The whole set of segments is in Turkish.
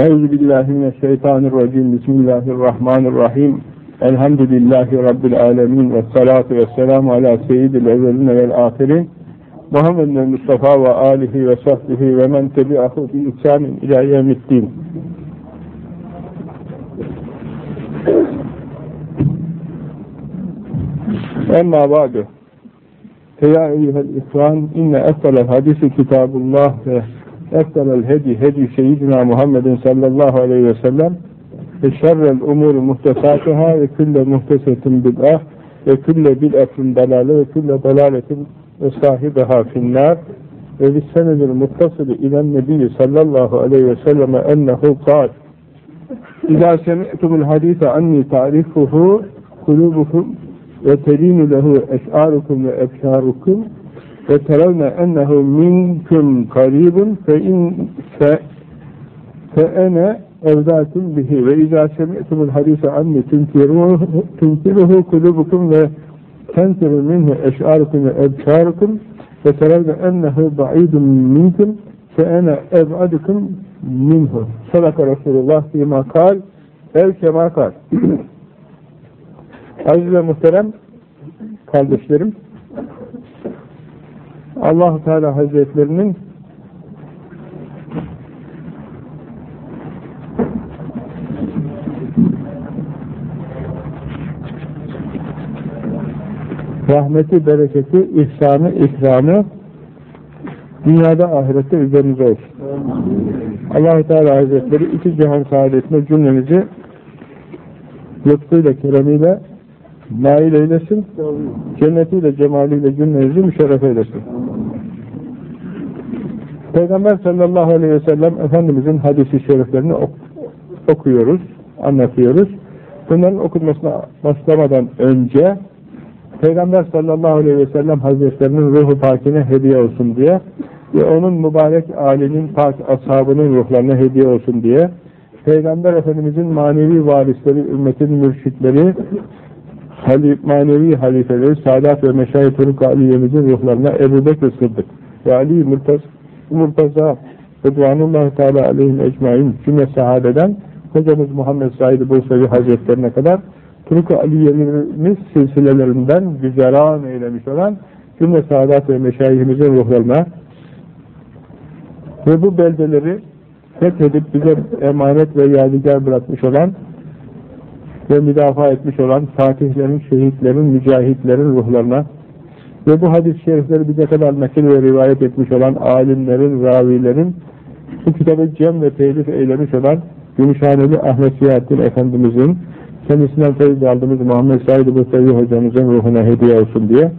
Euzu billahi mineşşeytanirracim. Bismillahirrahmanirrahim. Elhamdülillahi rabbil alamin ve salatu vesselamu ala seyyidil evvelin ve'l ahirin. Muhammedin Mustafa ve alihi ve sahbihi ve men tebi'ahu bi ihsanin ila yevmiddin. Emma ba'du. Feya eyyuhel ihvan inne eftalel hadisi kitabullah ve eftalel hedi hedi seyyidina Muhammedin sallallahu aleyhi ve sellem ve şerrel umuru muhtesatuhâ ve külle muhtesetin bid'ah ve külle bid'atin dalale ve külle dalaletin ve sahibiha finnâr ve bissenedil muttasili ilen nebiyyi sallallahu aleyhi ve selleme ennehu kâl. İzâ semi'tumul hadîse anni ta'rifuhu kulubukum ve telinu lehu eş'arukum ve ebşarukum ve teravne ennehu minkum karibun fe in fe fe ene evdâtum bihi ve izâ semi'tumul hadîse anni tunkiruhu kulubukum ve tenkiru minhu eş'arukum ve ebşarukum ve teravne ennehu ba'idun minkum ene ev'adukum minhu. Sadaka Resulullah fîmâ kal ev kemâ kal Aziz ve muhterem kardeşlerim, allah Teala Hazretlerinin rahmeti, bereketi, ihsanı, ikramı dünyada ahirette üzerinize olsun. allah Teala Hazretleri iki cihan saadetine cümlemizi lütfuyla, keremiyle nail eylesin, cennetiyle, cemaliyle cümlenizi müşerref eylesin. Peygamber sallallahu aleyhi ve sellem Efendimizin hadisi şeriflerini ok okuyoruz, anlatıyoruz. Bunların okunmasına başlamadan önce Peygamber sallallahu aleyhi ve sellem hazretlerinin ruhu pakine hediye olsun diye ve onun mübarek âlinin pak ashabının ruhlarına hediye olsun diye Peygamber Efendimizin manevi varisleri, ümmetin mürşitleri, halif, manevi halifeleri, Sadat ve Meşayih Turuk Aliye'mizin ruhlarına Ebu Bekir Sıddık ve Ali Murtaz, Murtaza Rıdvanullah Teala aleyhim ecmain cümle sahabeden hocamız Muhammed Said Bursevi Hazretlerine kadar Turuk Aliye'miz silsilelerinden güzeran eylemiş olan cümle Sadat ve Meşayihimizin ruhlarına ve bu beldeleri fethedip bize emanet ve yadigar bırakmış olan ve müdafaa etmiş olan fatihlerin, şehitlerin, mücahitlerin ruhlarına ve bu hadis-i şerifleri bize kadar nakil ve rivayet etmiş olan alimlerin, ravilerin bu kitabı cem ve telif eylemiş olan Gümüşhaneli Ahmet Siyahattin Efendimizin kendisinden feyiz aldığımız Muhammed Said Mustavi hocamızın ruhuna hediye olsun diye.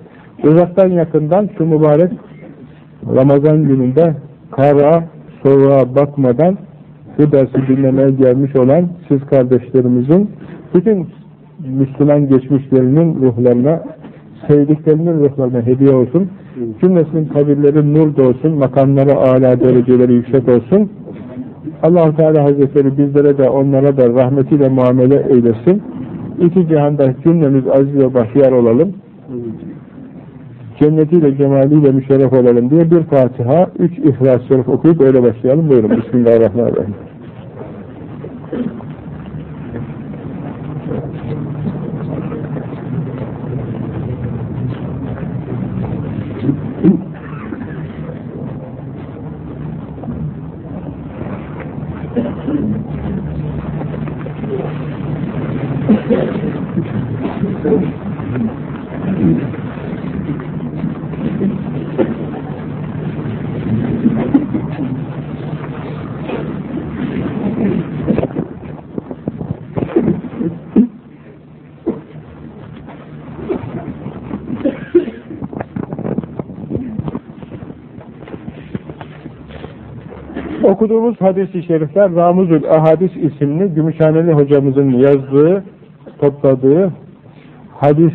Uzaktan yakından şu mübarek Ramazan gününde kara, soğuğa bakmadan bu dersi dinlemeye gelmiş olan siz kardeşlerimizin bütün Müslüman geçmişlerinin ruhlarına, sevdiklerinin ruhlarına hediye olsun. Cümlesinin kabirleri nur olsun, makamları âlâ dereceleri yüksek olsun. allah Teala Hazretleri bizlere de onlara da rahmetiyle muamele eylesin. İki cihanda cümlemiz aziz ve bahtiyar olalım. Cennetiyle, cemaliyle müşerref olalım diye bir Fatiha, üç İhlas-ı Şerif okuyup öyle başlayalım. Buyurun. Bismillahirrahmanirrahim. Okuduğumuz hadis-i şerifler Ramuzul Ahadis isimli Gümüşhaneli hocamızın yazdığı, topladığı hadis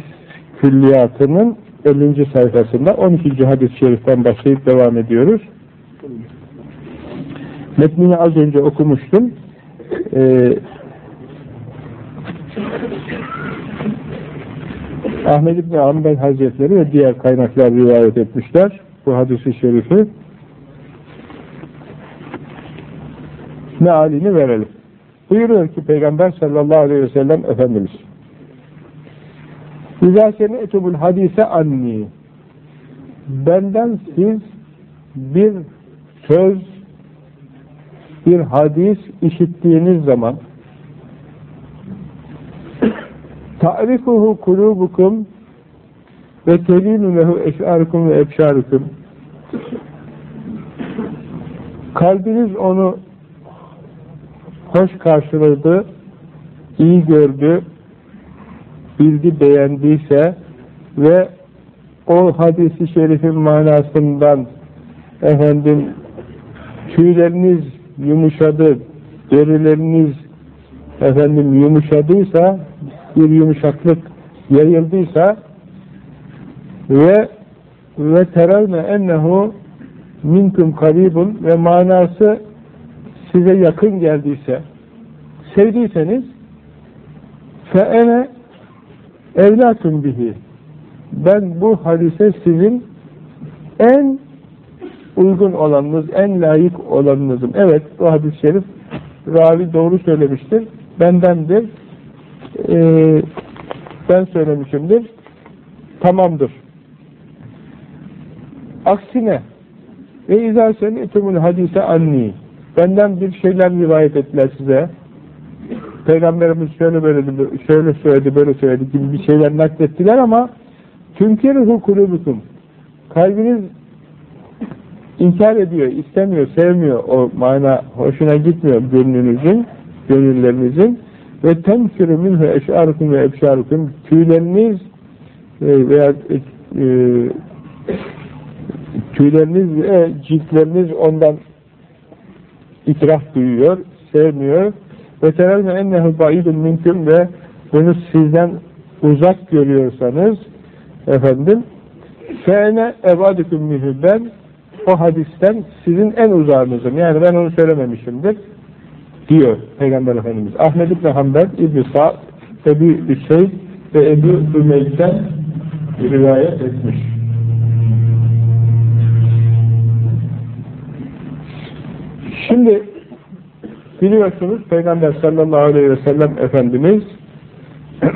külliyatının 50. sayfasında 12. hadis-i şeriften başlayıp devam ediyoruz. Metnini az önce okumuştum. Ee, Ahmed İbni Ambel Hazretleri ve diğer kaynaklar rivayet etmişler bu hadisi şerifi. Mealini verelim. Buyuruyor ki Peygamber sallallahu aleyhi ve sellem Efendimiz İzâ semi'tumul hadise anni Benden siz bir söz, bir hadis işittiğiniz zaman ta'rifuhu kulubukum ve telinu lehu eş'arukum ve ebşarukum kalbiniz onu hoş karşıladı, iyi gördü, bildi, beğendiyse ve o hadisi şerifin manasından efendim tüyleriniz yumuşadı, derileriniz efendim yumuşadıysa, bir yumuşaklık yayıldıysa ve ve terevne ennehu minkum karibun ve manası size yakın geldiyse sevdiyseniz fe ene evlatun bihi ben bu hadise sizin en uygun olanınız, en layık olanınızım. Evet, bu hadis-i şerif ravi doğru söylemiştir. Bendendir. Ee, ben söylemişimdir. Tamamdır. Aksine ve izâ semi'tumul hadise anni benden bir şeyler rivayet ettiler size. Peygamberimiz şöyle böyle şöyle söyledi, böyle söyledi gibi bir şeyler naklettiler ama tünkiruhu kulubukum. Kalbiniz inkar ediyor, istemiyor, sevmiyor o mana hoşuna gitmiyor gönlünüzün, gönüllerinizin. Ve temkürü minhu eşarukum ve ebşarukum. Tüyleriniz e, veya e, tüyleriniz ve ciltleriniz ondan itiraf duyuyor, sevmiyor. Ve terevne ennehu ba'idun minküm ve bunu sizden uzak görüyorsanız efendim fe'ne ebadüküm minhü ben o hadisten sizin en uzağınızım. Yani ben onu söylememişimdir diyor Peygamber Efendimiz. Ahmed İbni Hanbel, İbni Sa'd, Ebu Hüseyin ve Ebu Ümeyd'den rivayet etmiş. Şimdi biliyorsunuz Peygamber sallallahu aleyhi ve sellem Efendimiz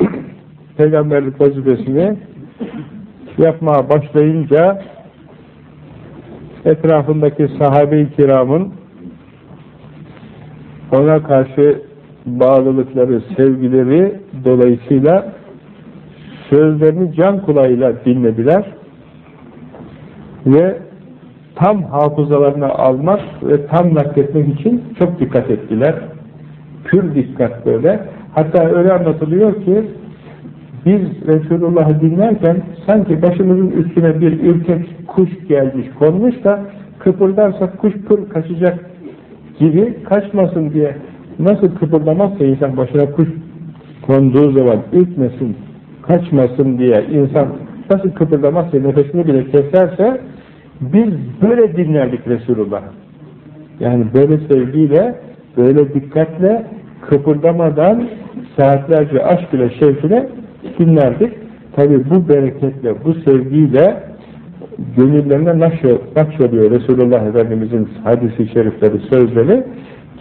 peygamberlik vazifesini yapmaya başlayınca etrafındaki sahabe-i kiramın ona karşı bağlılıkları, sevgileri dolayısıyla sözlerini can kulağıyla dinlediler ve tam hafızalarına almak ve tam nakletmek için çok dikkat ettiler. Pür dikkat böyle. Hatta öyle anlatılıyor ki biz Resulullah'ı dinlerken sanki başımızın üstüne bir ürkek kuş gelmiş konmuş da kıpırdarsa kuş pır kaçacak gibi kaçmasın diye nasıl kıpırdamazsa insan başına kuş konduğu zaman ürkmesin, kaçmasın diye insan nasıl kıpırdamazsa nefesini bile keserse biz böyle dinlerdik Resulullah. Yani böyle sevgiyle, böyle dikkatle, kıpırdamadan saatlerce aşk ile şevkine dinlerdik. Tabi bu bereketle, bu sevgiyle gönüllerine nakşoluyor Resulullah Efendimizin hadisi şerifleri, sözleri.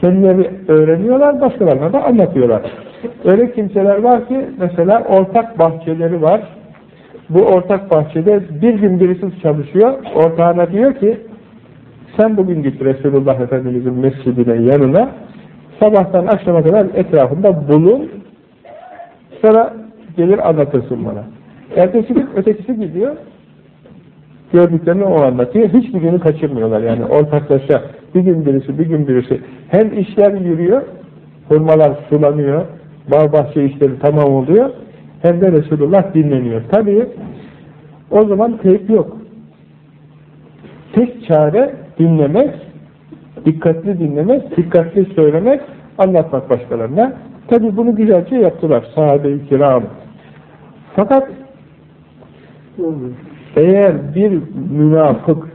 Kendileri öğreniyorlar, başkalarına da anlatıyorlar. Öyle kimseler var ki mesela ortak bahçeleri var. Bu ortak bahçede bir gün birisi çalışıyor. Ortağına diyor ki sen bugün git Resulullah Efendimizin mescidine yanına. Sabahtan akşama kadar etrafında bulun. Sonra gelir anlatırsın bana. Ertesi gün ötekisi gidiyor. Gördüklerini o anlatıyor. Hiçbir günü kaçırmıyorlar. Yani ortaklaşa bir gün birisi bir gün birisi. Hem işler yürüyor. Hurmalar sulanıyor. Bağ bahçe işleri tamam oluyor hem de Resulullah dinleniyor. Tabii o zaman teyp yok. Tek çare dinlemek, dikkatli dinlemek, dikkatli söylemek, anlatmak başkalarına. Tabii bunu güzelce yaptılar sahabe-i kiram. Fakat eğer bir münafık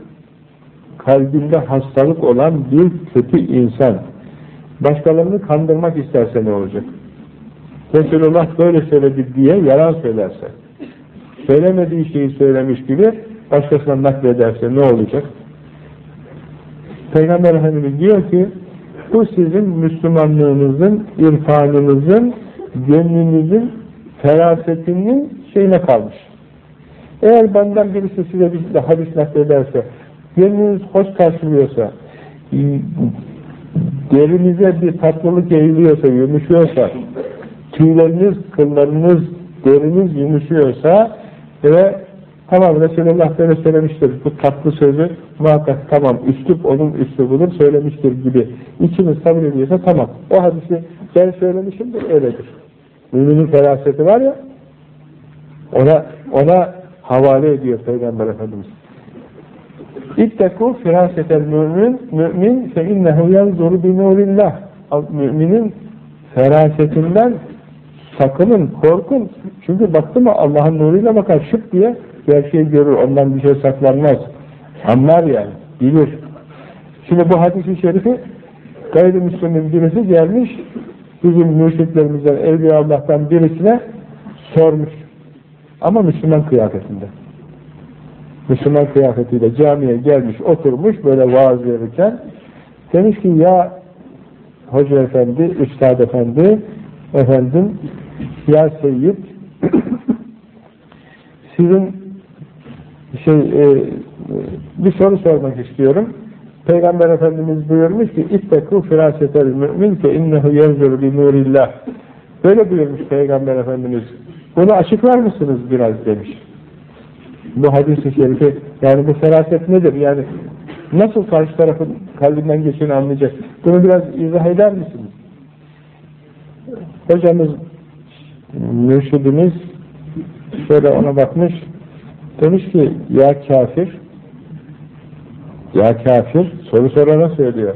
kalbinde hastalık olan bir kötü insan başkalarını kandırmak isterse ne olacak? Resulullah böyle söyledi diye yalan söylerse, söylemediği şeyi söylemiş gibi başkasına naklederse ne olacak? Peygamber Efendimiz diyor ki, Bu sizin Müslümanlığınızın, irfanınızın, gönlünüzün, ferasetinin şeyine kalmış. Eğer benden birisi size bir hadis naklederse, gönlünüz hoş karşılıyorsa, derinize bir tatlılık eğiliyorsa, yumuşuyorsa, tüyleriniz, kıllarınız, deriniz yumuşuyorsa ve tamam Resulullah böyle söylemiştir, bu tatlı sözü muhakkak tamam, üslup onun üslubudur söylemiştir gibi içiniz kabul ediyorsa tamam. O hadisi ben söylemişimdir, öyledir. Müminin feraseti var ya, ona, ona havale ediyor Peygamber Efendimiz. İttekû firâsetel mümin, mümin fe innehu yanzuru bi nurillah. Müminin ferasetinden sakının, korkun. Çünkü baktı mı Allah'ın nuruyla bakar, şık diye gerçeği görür, ondan bir şey saklanmaz. Anlar yani, bilir. Şimdi bu hadis-i şerifi gayrimüslimin birisi gelmiş, bizim mürşitlerimizden, Evliya Allah'tan birisine sormuş. Ama Müslüman kıyafetinde. Müslüman kıyafetiyle camiye gelmiş, oturmuş böyle vaaz verirken demiş ki ya Hoca Efendi, Üstad Efendi efendim ya Seyyid sizin şey e, bir soru sormak istiyorum. Peygamber Efendimiz buyurmuş ki İttekû firâsetel mü'min ke innehu yenzuru bi nurillah. Böyle buyurmuş Peygamber Efendimiz. Bunu açıklar mısınız biraz demiş. Bu hadis-i şerifi yani bu feraset nedir? Yani nasıl karşı tarafın kalbinden geçeni anlayacak? Bunu biraz izah eder misiniz? Hocamız mürşidimiz şöyle ona bakmış demiş ki ya kafir ya kafir soru sorana söylüyor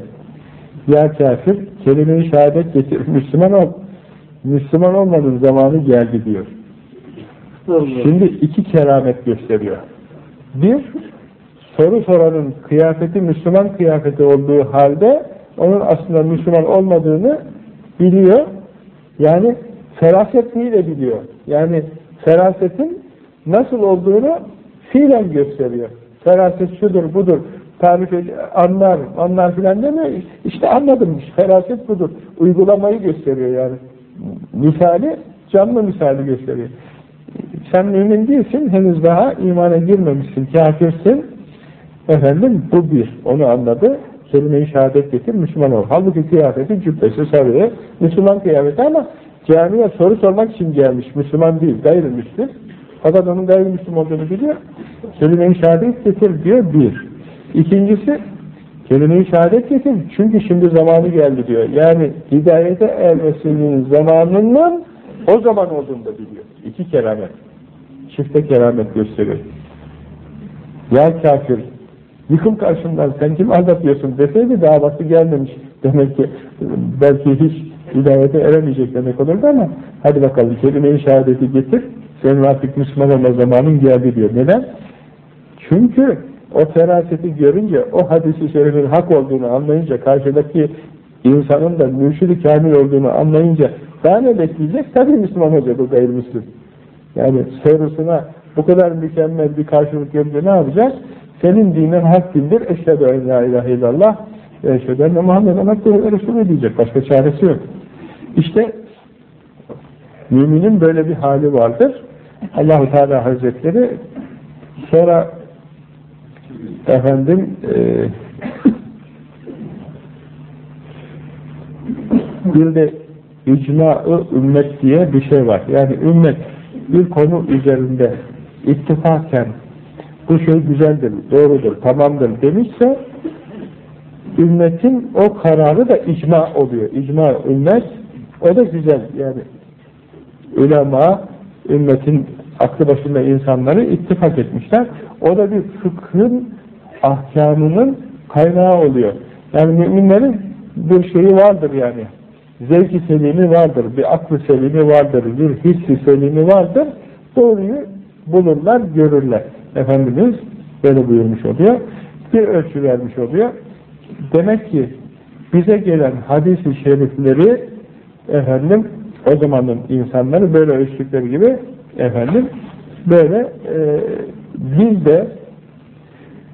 ya kafir kelime-i şehadet getir Müslüman ol Müslüman olmanın zamanı geldi diyor Şimdi iki keramet gösteriyor. Bir, soru soranın kıyafeti Müslüman kıyafeti olduğu halde onun aslında Müslüman olmadığını biliyor. Yani ferasetliği de biliyor. Yani ferasetin nasıl olduğunu fiilen gösteriyor. Feraset şudur, budur, tarif anlar, anlar filan demiyor. İşte anladım, feraset budur. Uygulamayı gösteriyor yani. Misali, canlı misali gösteriyor sen mümin değilsin, henüz daha imana girmemişsin, kafirsin. Efendim bu bir, onu anladı. Kelime-i şehadet getir, Müslüman ol. Halbuki kıyafeti, cübbesi, sarığı, Müslüman kıyafeti ama camiye soru sormak için gelmiş, Müslüman değil, gayrimüslim. Fakat onun gayrimüslim olduğunu biliyor. Kelime-i şehadet getir diyor, bir. İkincisi, kelime-i şehadet getir, çünkü şimdi zamanı geldi diyor. Yani hidayete ermesinin zamanının o zaman olduğunu da biliyor. İki keramet çifte keramet gösteriyor. Ya kafir, yıkım karşımdan sen kim aldatıyorsun deseydi davası gelmemiş. Demek ki belki hiç hidayete eremeyecek demek olurdu ama hadi bakalım kelime-i şehadeti getir, senin artık Müslüman olma zamanın geldi diyor. Neden? Çünkü o feraseti görünce, o hadisi şerifin hak olduğunu anlayınca, karşıdaki insanın da mürşidi kamil olduğunu anlayınca daha ne bekleyecek? Tabii Müslüman olacak o gayrimüslim. Yani sorusuna bu kadar mükemmel bir karşılık görünce ne yapacağız? Senin dinin hak dindir. Eşhedü en la ilahe illallah ve eşhedü enne Muhammeden abdühü Resulü diyecek. Başka çaresi yok. İşte müminin böyle bir hali vardır. Allahu Teala Hazretleri sonra efendim e, bir de icma-ı ümmet diye bir şey var. Yani ümmet bir konu üzerinde ittifakken bu şey güzeldir, doğrudur, tamamdır demişse ümmetin o kararı da icma oluyor. İcma ümmet o da güzel yani ulema ümmetin aklı başında insanları ittifak etmişler. O da bir fıkhın ahkamının kaynağı oluyor. Yani müminlerin bir şeyi vardır yani zevki selimi vardır, bir aklı selimi vardır, bir hissi selimi vardır. Doğruyu bulurlar, görürler. Efendimiz böyle buyurmuş oluyor. Bir ölçü vermiş oluyor. Demek ki bize gelen hadis-i şerifleri efendim o zamanın insanları böyle ölçtükleri gibi efendim böyle e, biz de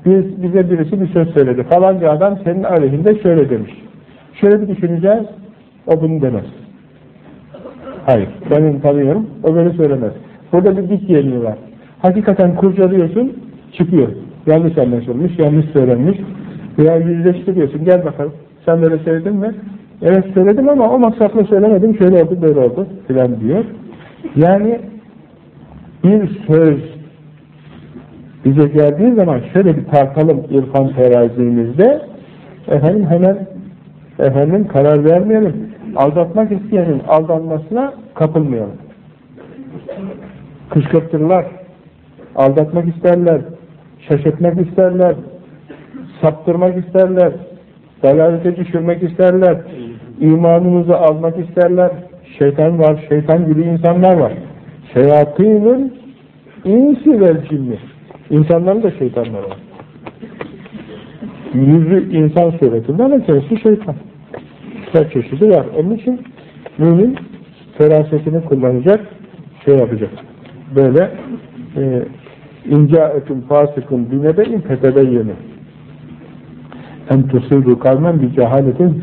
biz, bize birisi bir söz söyledi. Falanca adam senin aleyhinde şöyle demiş. Şöyle bir düşüneceğiz, o bunu demez. Hayır, ben onu tanıyorum, o böyle söylemez. Burada bir dik yeniği var. Hakikaten kurcalıyorsun, çıkıyor. Yanlış anlaşılmış, yanlış söylenmiş. Veya yüzleştiriyorsun, gel bakalım. Sen böyle söyledin mi? Evet söyledim ama o maksatla söylemedim, şöyle oldu, böyle oldu filan diyor. Yani bir söz bize geldiği zaman şöyle bir tartalım irfan terazimizde efendim hemen efendim karar vermeyelim. Aldatmak isteyenin aldanmasına kapılmayalım. Kışkırtırlar. Aldatmak isterler. Şaşırtmak isterler. Saptırmak isterler. Dalalete düşürmek isterler. imanımızı almak isterler. Şeytan var, şeytan gibi insanlar var. Şeyatînün insi vel cinni. İnsanların da şeytanları var. Yüzü insan suretinde ama kendisi şeytan. Her çeşidi var. Onun için mümin ferasetini kullanacak, şey yapacak. Böyle e, incâetun fasıkın binebe'in fetebeyyeni en tusibu kavmen bir cehaletin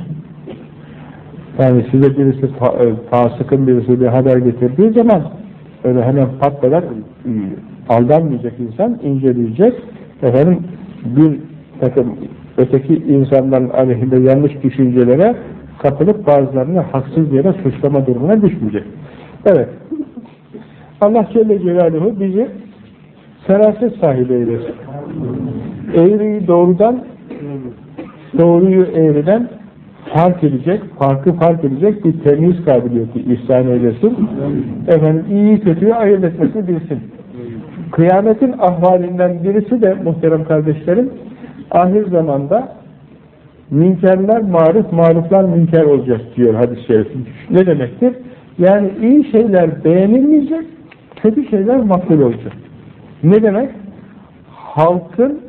yani size birisi e, fasıkın birisi bir haber getirdiği zaman öyle hemen patlalar aldanmayacak insan inceleyecek efendim bir takım öteki insanların aleyhinde yanlış düşüncelere kapılıp bazılarını haksız yere suçlama durumuna düşmeyecek. Evet. Allah Celle Celaluhu bizi feraset sahibi eylesin. Eğriyi doğrudan doğruyu eğriden fark edecek, farkı fark edecek bir temiz kabiliyeti ihsan eylesin. Efendim iyi kötüyü ayırt etmesini bilsin. Kıyametin ahvalinden birisi de muhterem kardeşlerim ahir zamanda münkerler maruf, maruflar münker olacak diyor hadis-i şerif. Ne demektir? Yani iyi şeyler beğenilmeyecek, kötü şeyler makbul olacak. Ne demek? Halkın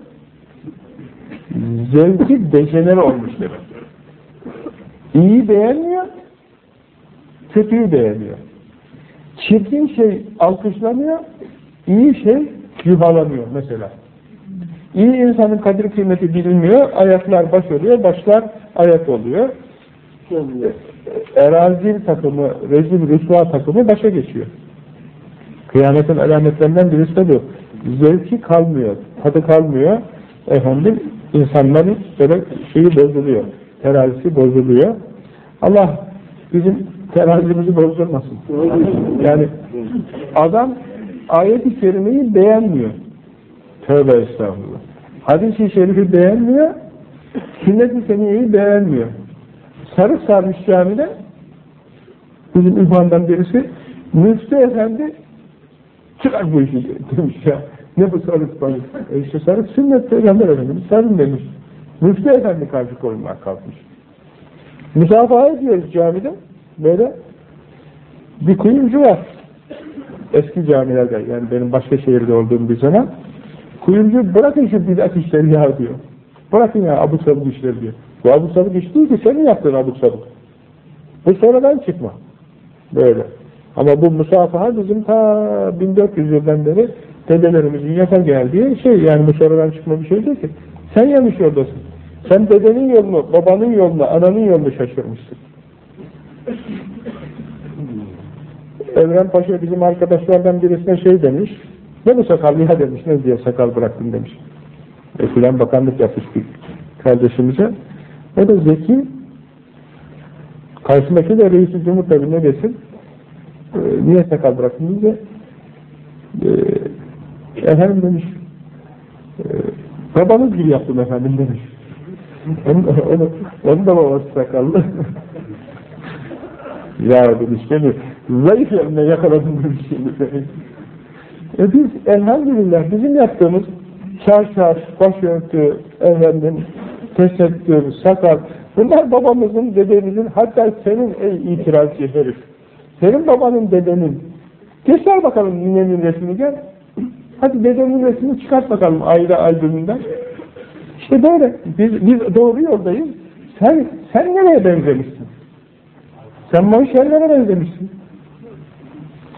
zevki dejenere olmuş demek. İyi beğenmiyor, kötüyü beğeniyor. Çirkin şey alkışlanıyor, iyi şey yuhalanıyor mesela. İyi insanın kadir kıymeti bilinmiyor, ayaklar baş oluyor, başlar ayak oluyor. Erazil takımı, rezil rüsva takımı başa geçiyor. Kıyametin alametlerinden birisi de bu. Zevki kalmıyor, tadı kalmıyor. Efendim, insanların böyle şeyi bozuluyor, terazisi bozuluyor. Allah bizim terazimizi bozdurmasın. Yani adam ayet-i kerimeyi beğenmiyor. Tövbe estağfurullah. Hadis-i şerifi beğenmiyor, sünnet-i seniyeyi beğenmiyor. Sarık sarmış camide bizim ünvandan birisi Müftü Efendi çıkar bu işi demiş ya. Ne bu sarık sarık? E işte sarık sünnet peygamber efendimiz sarın demiş. Müftü Efendi karşı koyulmaya kalkmış. Müsafaha ediyoruz camide. Böyle bir kuyumcu var. Eski camilerde yani benim başka şehirde olduğum bir zaman kuyumcu bırakın şu bidat işleri ya diyor. Bırakın ya abuk sabuk işleri diyor. Bu abuk sabuk iş değil ki senin yaptığın abuk sabuk. Bu sonradan çıkma. Böyle. Ama bu musafaha bizim ta 1400 yıldan beri dedelerimizin yapar geldiği şey yani bu sonradan çıkma bir şey değil ki. Sen yanlış yoldasın. Sen dedenin yolunu, babanın yolunu, ananın yolunu şaşırmışsın. Evren Paşa bizim arkadaşlardan birisine şey demiş, ne bu sakal ya demiş, ne diye sakal bıraktın demiş. E filan bakanlık yapmış bir kardeşimize. O da zeki, karşısındaki de reis-i cumhur tabi ne desin, e, niye sakal bıraktın deyince, e, efendim demiş, e, babanız gibi yaptım efendim demiş. Onun, onu, onun da babası sakallı. ya demiş beni zayıf yerine yakaladım demiş şimdi. E biz elhamdülillah bizim yaptığımız çarşaf, başörtü, efendim, tesettür, sakal, bunlar babamızın, dedemizin, hatta senin ey itirazcı herif, senin babanın, dedenin, göster bakalım ninenin resmini gel, hadi dedenin resmini çıkart bakalım aile albümünden, işte böyle. Biz, biz doğru yoldayız. Sen, sen nereye benzemişsin? Sen monşerlere benzemişsin.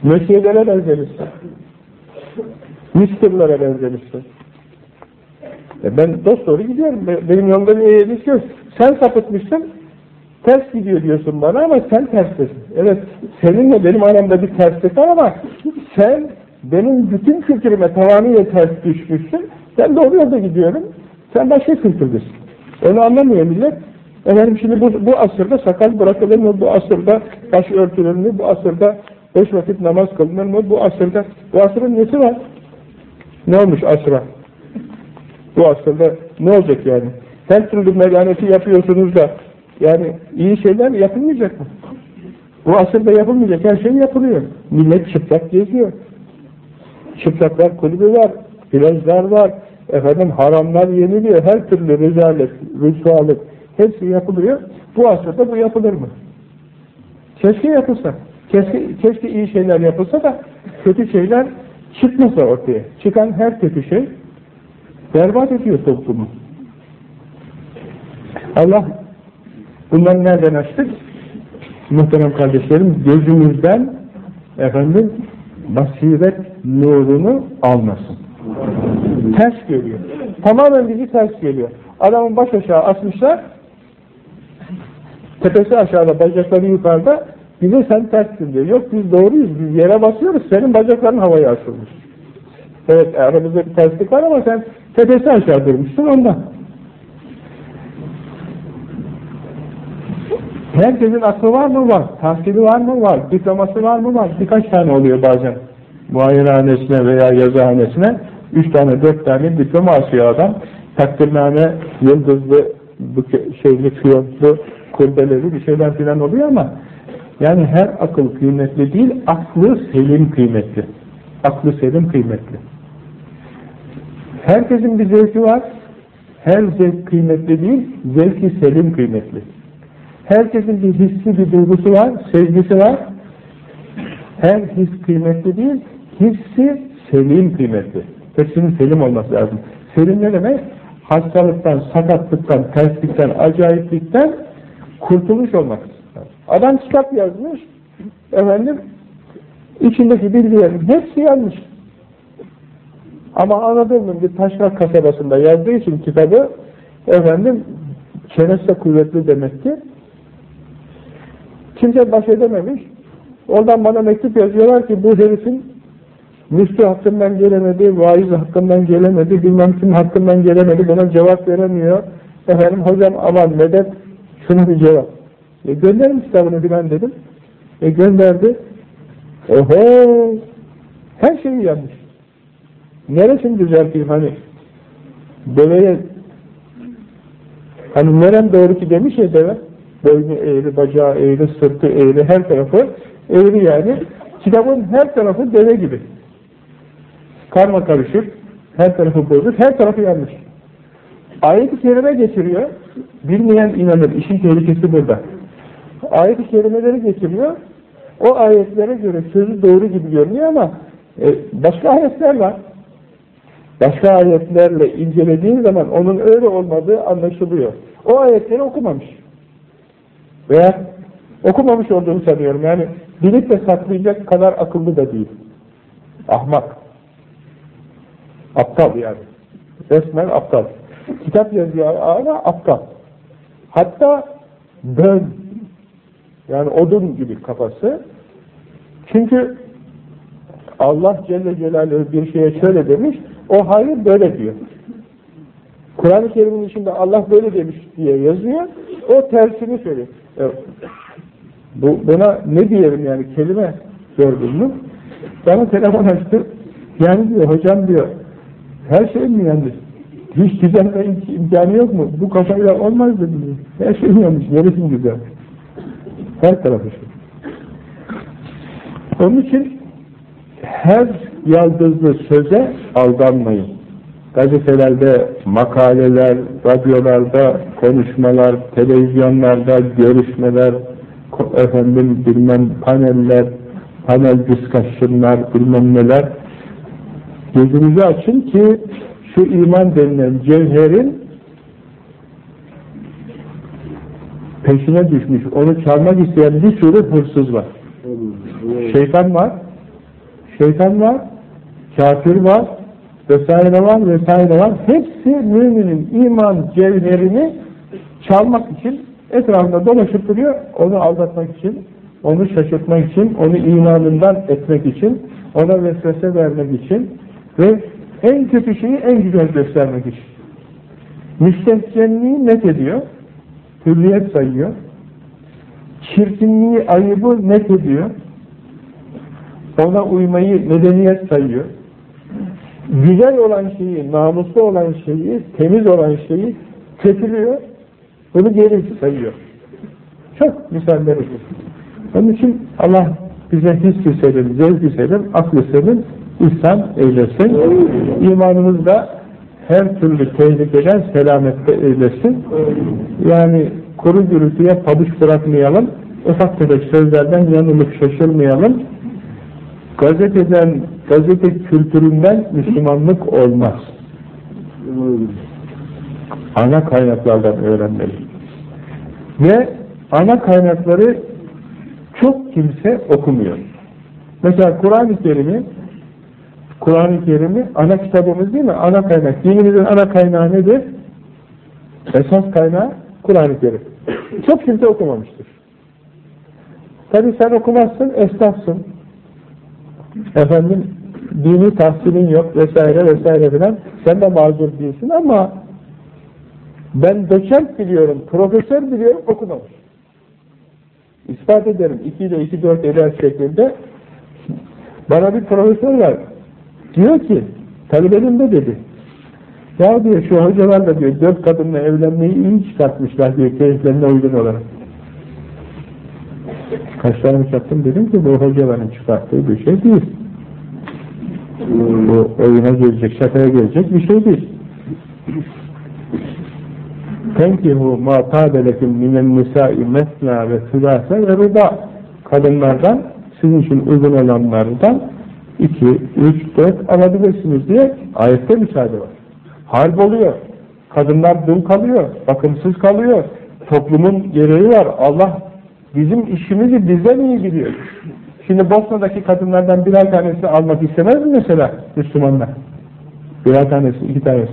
Mösyelere benzemişsin. Misterlere benzemişsin. E ben dost doğru gidiyorum. Benim yolumda bir eğrimiz yok. Sen sapıtmışsın. Ters gidiyor diyorsun bana ama sen terstesin. Evet, seninle benim aramda bir terslik var ama sen benim bütün kültürüme tamamıyla ters düşmüşsün. Ben doğru yolda gidiyorum. Sen başka kültürdesin. Onu anlamıyor millet. Efendim şimdi bu, bu asırda sakal bırakılır mı? Bu asırda baş örtülür mü? Bu asırda beş vakit namaz kılınır mı? Bu asırda, bu asırın nesi var? Ne olmuş asra? Bu asırda ne olacak yani? Her türlü melaneti yapıyorsunuz da yani iyi şeyler yapılmayacak mı? Bu asırda yapılmayacak her şey yapılıyor. Millet çıplak geziyor. Çıplaklar kulübü var, plajlar var, efendim haramlar yeniliyor, her türlü rezalet, rüsvalık hepsi yapılıyor. Bu asırda bu yapılır mı? Keşke yapılsa. Keşke, keşke iyi şeyler yapılsa da kötü şeyler çıkmasa ortaya. Çıkan her kötü şey berbat ediyor toplumu. Allah bunları nereden açtık? Muhterem kardeşlerim gözümüzden efendim basiret nurunu almasın. Ters görüyor. Tamamen bizi ters geliyor. Adamın baş aşağı asmışlar tepesi aşağıda, bacakları yukarıda bize sen terssin diyor. Yok biz doğruyuz, biz yere basıyoruz, senin bacakların havaya asılmış. Evet aramızda bir terslik var ama sen tepesi aşağı durmuşsun ondan. Herkesin aklı var mı? Var. Tahsili var mı? Var. Diploması var mı? Var. Birkaç tane oluyor bazen. Muayenehanesine veya yazıhanesine üç tane, dört tane diploma asıyor adam. Takdirname, yıldızlı, şeyli, fiyontlu, kurdeleri bir şeyler filan oluyor ama yani her akıl kıymetli değil, aklı selim kıymetli. Aklı selim kıymetli. Herkesin bir zevki var. Her zevk kıymetli değil, zevki selim kıymetli. Herkesin bir hissi, bir duygusu var, sevgisi var. Her his kıymetli değil, hissi selim kıymetli. Hepsinin selim olması lazım. Selim ne demek? Hastalıktan, sakatlıktan, terslikten, acayiplikten kurtulmuş olmak lazım. Adam kitap yazmış, efendim, içindeki bilgilerin hepsi yanlış. Ama Anadolu'nun bir Taşnak kasabasında yazdığı için kitabı, efendim, çenesi kuvvetli demek ki, kimse baş edememiş. Oradan bana mektup yazıyorlar ki bu herifin müftü hakkından gelemedi, vaiz hakkından gelemedi, bilmem kim hakkından gelemedi, buna cevap veremiyor. Efendim hocam aman medet, şuna bir cevap. E gönderin kitabını filan dedim. E gönderdi. Oho! Her şey yanlış. Neresini düzelteyim hani? Deveye hani nerem doğru ki demiş ya deve boynu eğri, bacağı eğri, sırtı eğri, her tarafı eğri yani. Kitabın her tarafı deve gibi. Karma karışık, her tarafı bozuk, her tarafı yanlış. Ayet-i kerime getiriyor, bilmeyen inanır, işin tehlikesi burada. Ayet-i kerimeleri getiriyor, o ayetlere göre sözü doğru gibi görünüyor ama e, başka ayetler var. Başka ayetlerle incelediğin zaman onun öyle olmadığı anlaşılıyor. O ayetleri okumamış. Veya okumamış olduğunu sanıyorum. Yani bilip de saklayacak kadar akıllı da değil. Ahmak. Aptal yani. Resmen aptal. Kitap yazıyor ama aptal. Hatta bön. Yani odun gibi kafası. Çünkü Allah Celle Celaluhu bir şeye şöyle demiş, o hayır böyle diyor. Kur'an-ı Kerim'in içinde Allah böyle demiş diye yazıyor, o tersini söylüyor. Bu, buna ne diyelim yani kelime mü? Bana telefon açtı, yani diyor hocam diyor, her şey mi yanlış? Hiç düzenle imkanı yok mu? Bu kafayla olmaz dedi. Her şey yanlış, neresi güzel? Her tarafı şey. Onun için her yaldızlı söze aldanmayın. Gazetelerde, makaleler, radyolarda, konuşmalar, televizyonlarda, görüşmeler, efendim bilmem paneller, panel discussionlar, bilmem neler. Gözünüzü açın ki şu iman denilen cevherin peşine düşmüş, onu çalmak isteyen bir sürü hırsız var. Şeytan var, şeytan var, kafir var, vesaire var, vesaire var. Hepsi müminin iman cevherini çalmak için etrafında dolaşıp duruyor, onu aldatmak için, onu şaşırtmak için, onu imanından etmek için, ona vesvese vermek için ve en kötü şeyi en güzel göstermek için. Müstehcenliği net ediyor, hürriyet sayıyor, çirkinliği, ayıbı net ediyor, ona uymayı medeniyet sayıyor, güzel olan şeyi, namuslu olan şeyi, temiz olan şeyi kötülüyor, bunu geri sayıyor. Çok misalleri bu. Onun için Allah bize his selim, zevk selim, aklı selim, ihsan eylesin. İmanımız da her türlü tehlikeden selamette eylesin. Yani kuru gürültüye pabuç bırakmayalım, ufak tefek sözlerden yanılıp şaşırmayalım. Gazeteden, gazete kültüründen Müslümanlık olmaz. Ana kaynaklardan öğrenmeli. Ve ana kaynakları çok kimse okumuyor. Mesela Kur'an-ı Kerim'i Kur'an-ı Kerim'i ana kitabımız değil mi? Ana kaynak. Dinimizin ana kaynağı nedir? Esas kaynağı Kur'an-ı Kerim. Çok kimse okumamıştır. Tabi sen okumazsın, esnafsın. Efendim, dini tahsilin yok vesaire vesaire filan. Sen de mazur değilsin ama ben doçent biliyorum, profesör biliyorum, okumamış. İspat ederim. 2 ile 2 4 eder şeklinde. Bana bir profesör var. Diyor ki, talebelimde dedi. Ya diyor şu hocalar da diyor dört kadınla evlenmeyi iyi çıkartmışlar diyor keyiflerine uygun olarak. Kaşlarımı çattım dedim ki bu hocaların çıkarttığı bir şey değil. Bu oyuna gelecek, şakaya gelecek bir şey değil. Tenkihu ma tabelekum minen nisai mesna ve sülase ve rıda kadınlardan sizin için uygun olanlardan iki, üç, dört alabilirsiniz diye ayette müsaade var. Harp oluyor. Kadınlar dul kalıyor, bakımsız kalıyor. Toplumun gereği var. Allah bizim işimizi bizden iyi biliyor. Şimdi Bosna'daki kadınlardan birer tanesini almak istemez mi mesela Müslümanlar? Birer tanesi, iki tanesi.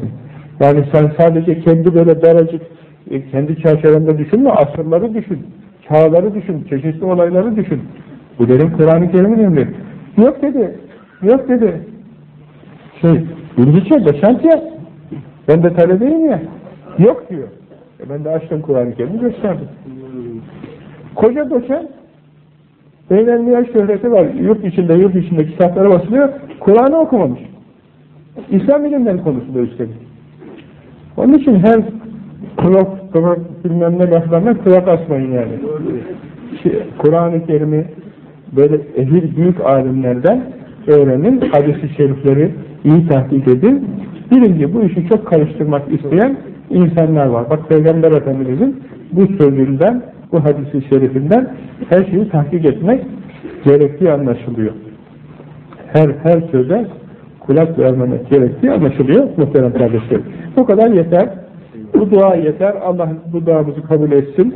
Yani sen sadece kendi böyle daracık, e, kendi çerçevende düşünme, asırları düşün, çağları düşün, çeşitli olayları düşün. Bu dedim Kur'an-ı Kerim'in emri. Yok dedi, yok dedi. Şey, İngilizce, doçent ya. Ben de talebeyim ya. Yok diyor. E ben de açtım Kur'an-ı Kerim'i gösterdim. Koca doçent, beynelmiye şöhreti var. Yurt içinde, yurt içinde kitaplara basılıyor. Kur'an'ı okumamış. İslam ilimleri konusunda üstelik. Onun için her kulak, kulak bilmem ne laflarına kulak asmayın yani. Kur'an-ı Kerim'i böyle ehil büyük alimlerden öğrenin, hadis-i şerifleri iyi tahkik edin. Bilin ki bu işi çok karıştırmak isteyen insanlar var. Bak Peygamber Efendimiz'in bu sözünden, bu hadisi şerifinden her şeyi tahkik etmek gerektiği anlaşılıyor. Her her söze kulak vermemek gerektiği anlaşılıyor muhterem kardeşlerim. Bu kadar yeter. Bu dua yeter. Allah bu duamızı kabul etsin.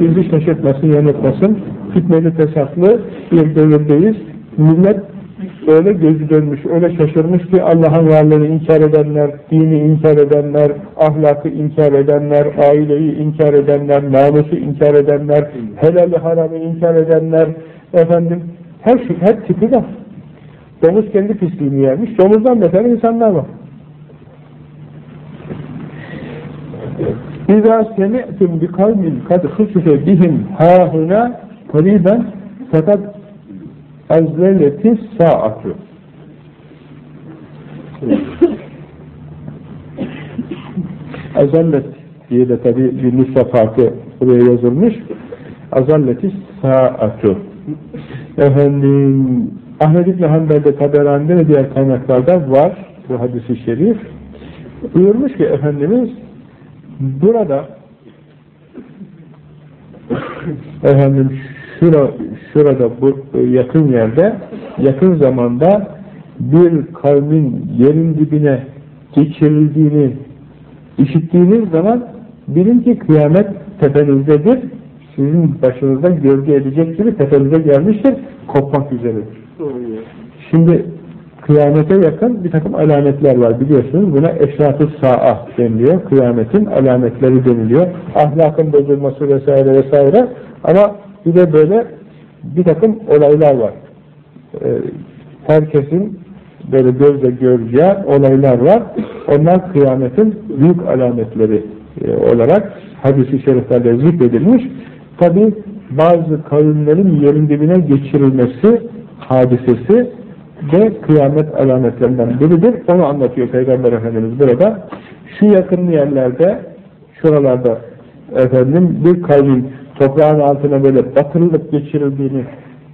Bizi şaşırtmasın, yanıltmasın. Fitneli fesatlı bir devirdeyiz. Millet öyle gözü dönmüş, öyle şaşırmış ki Allah'ın varlığını inkar edenler, dini inkar edenler, ahlakı inkar edenler, aileyi inkar edenler, namusu inkar edenler, helal haramı inkar edenler, efendim her şey, her tipi var. Domuz kendi pisliğini yermiş, domuzdan beter insanlar var. İzâ semi'tum bi kavmin kad hısife bihim hâhuna kariben fakat azveletis sa'atü azallet diye de tabi bir nüsha farkı buraya yazılmış. Azalletis sa'atü efendim Ahmed İbni Hanbel'de Taberani'de ve diğer kaynaklarda var bu hadisi şerif. Buyurmuş ki Efendimiz burada efendim şura, şurada bu yakın yerde yakın zamanda bir kavmin yerin dibine geçirildiğini işittiğiniz zaman bilin ki kıyamet tepenizdedir sizin başınızdan gölge edecek gibi tepenize gelmiştir kopmak üzeredir şimdi kıyamete yakın bir takım alametler var biliyorsunuz. Buna eşrat-ı sa'a deniliyor. Kıyametin alametleri deniliyor. Ahlakın bozulması vesaire vesaire. Ama bir de böyle bir takım olaylar var. Ee, herkesin böyle gözle göreceği olaylar var. Onlar kıyametin büyük alametleri e, olarak hadis-i şeriflerde zikredilmiş. Tabi bazı kavimlerin yerin dibine geçirilmesi hadisesi de kıyamet alametlerinden biridir. Onu anlatıyor Peygamber Efendimiz burada. Şu yakın yerlerde, şuralarda efendim bir kavmin toprağın altına böyle batırılıp geçirildiğini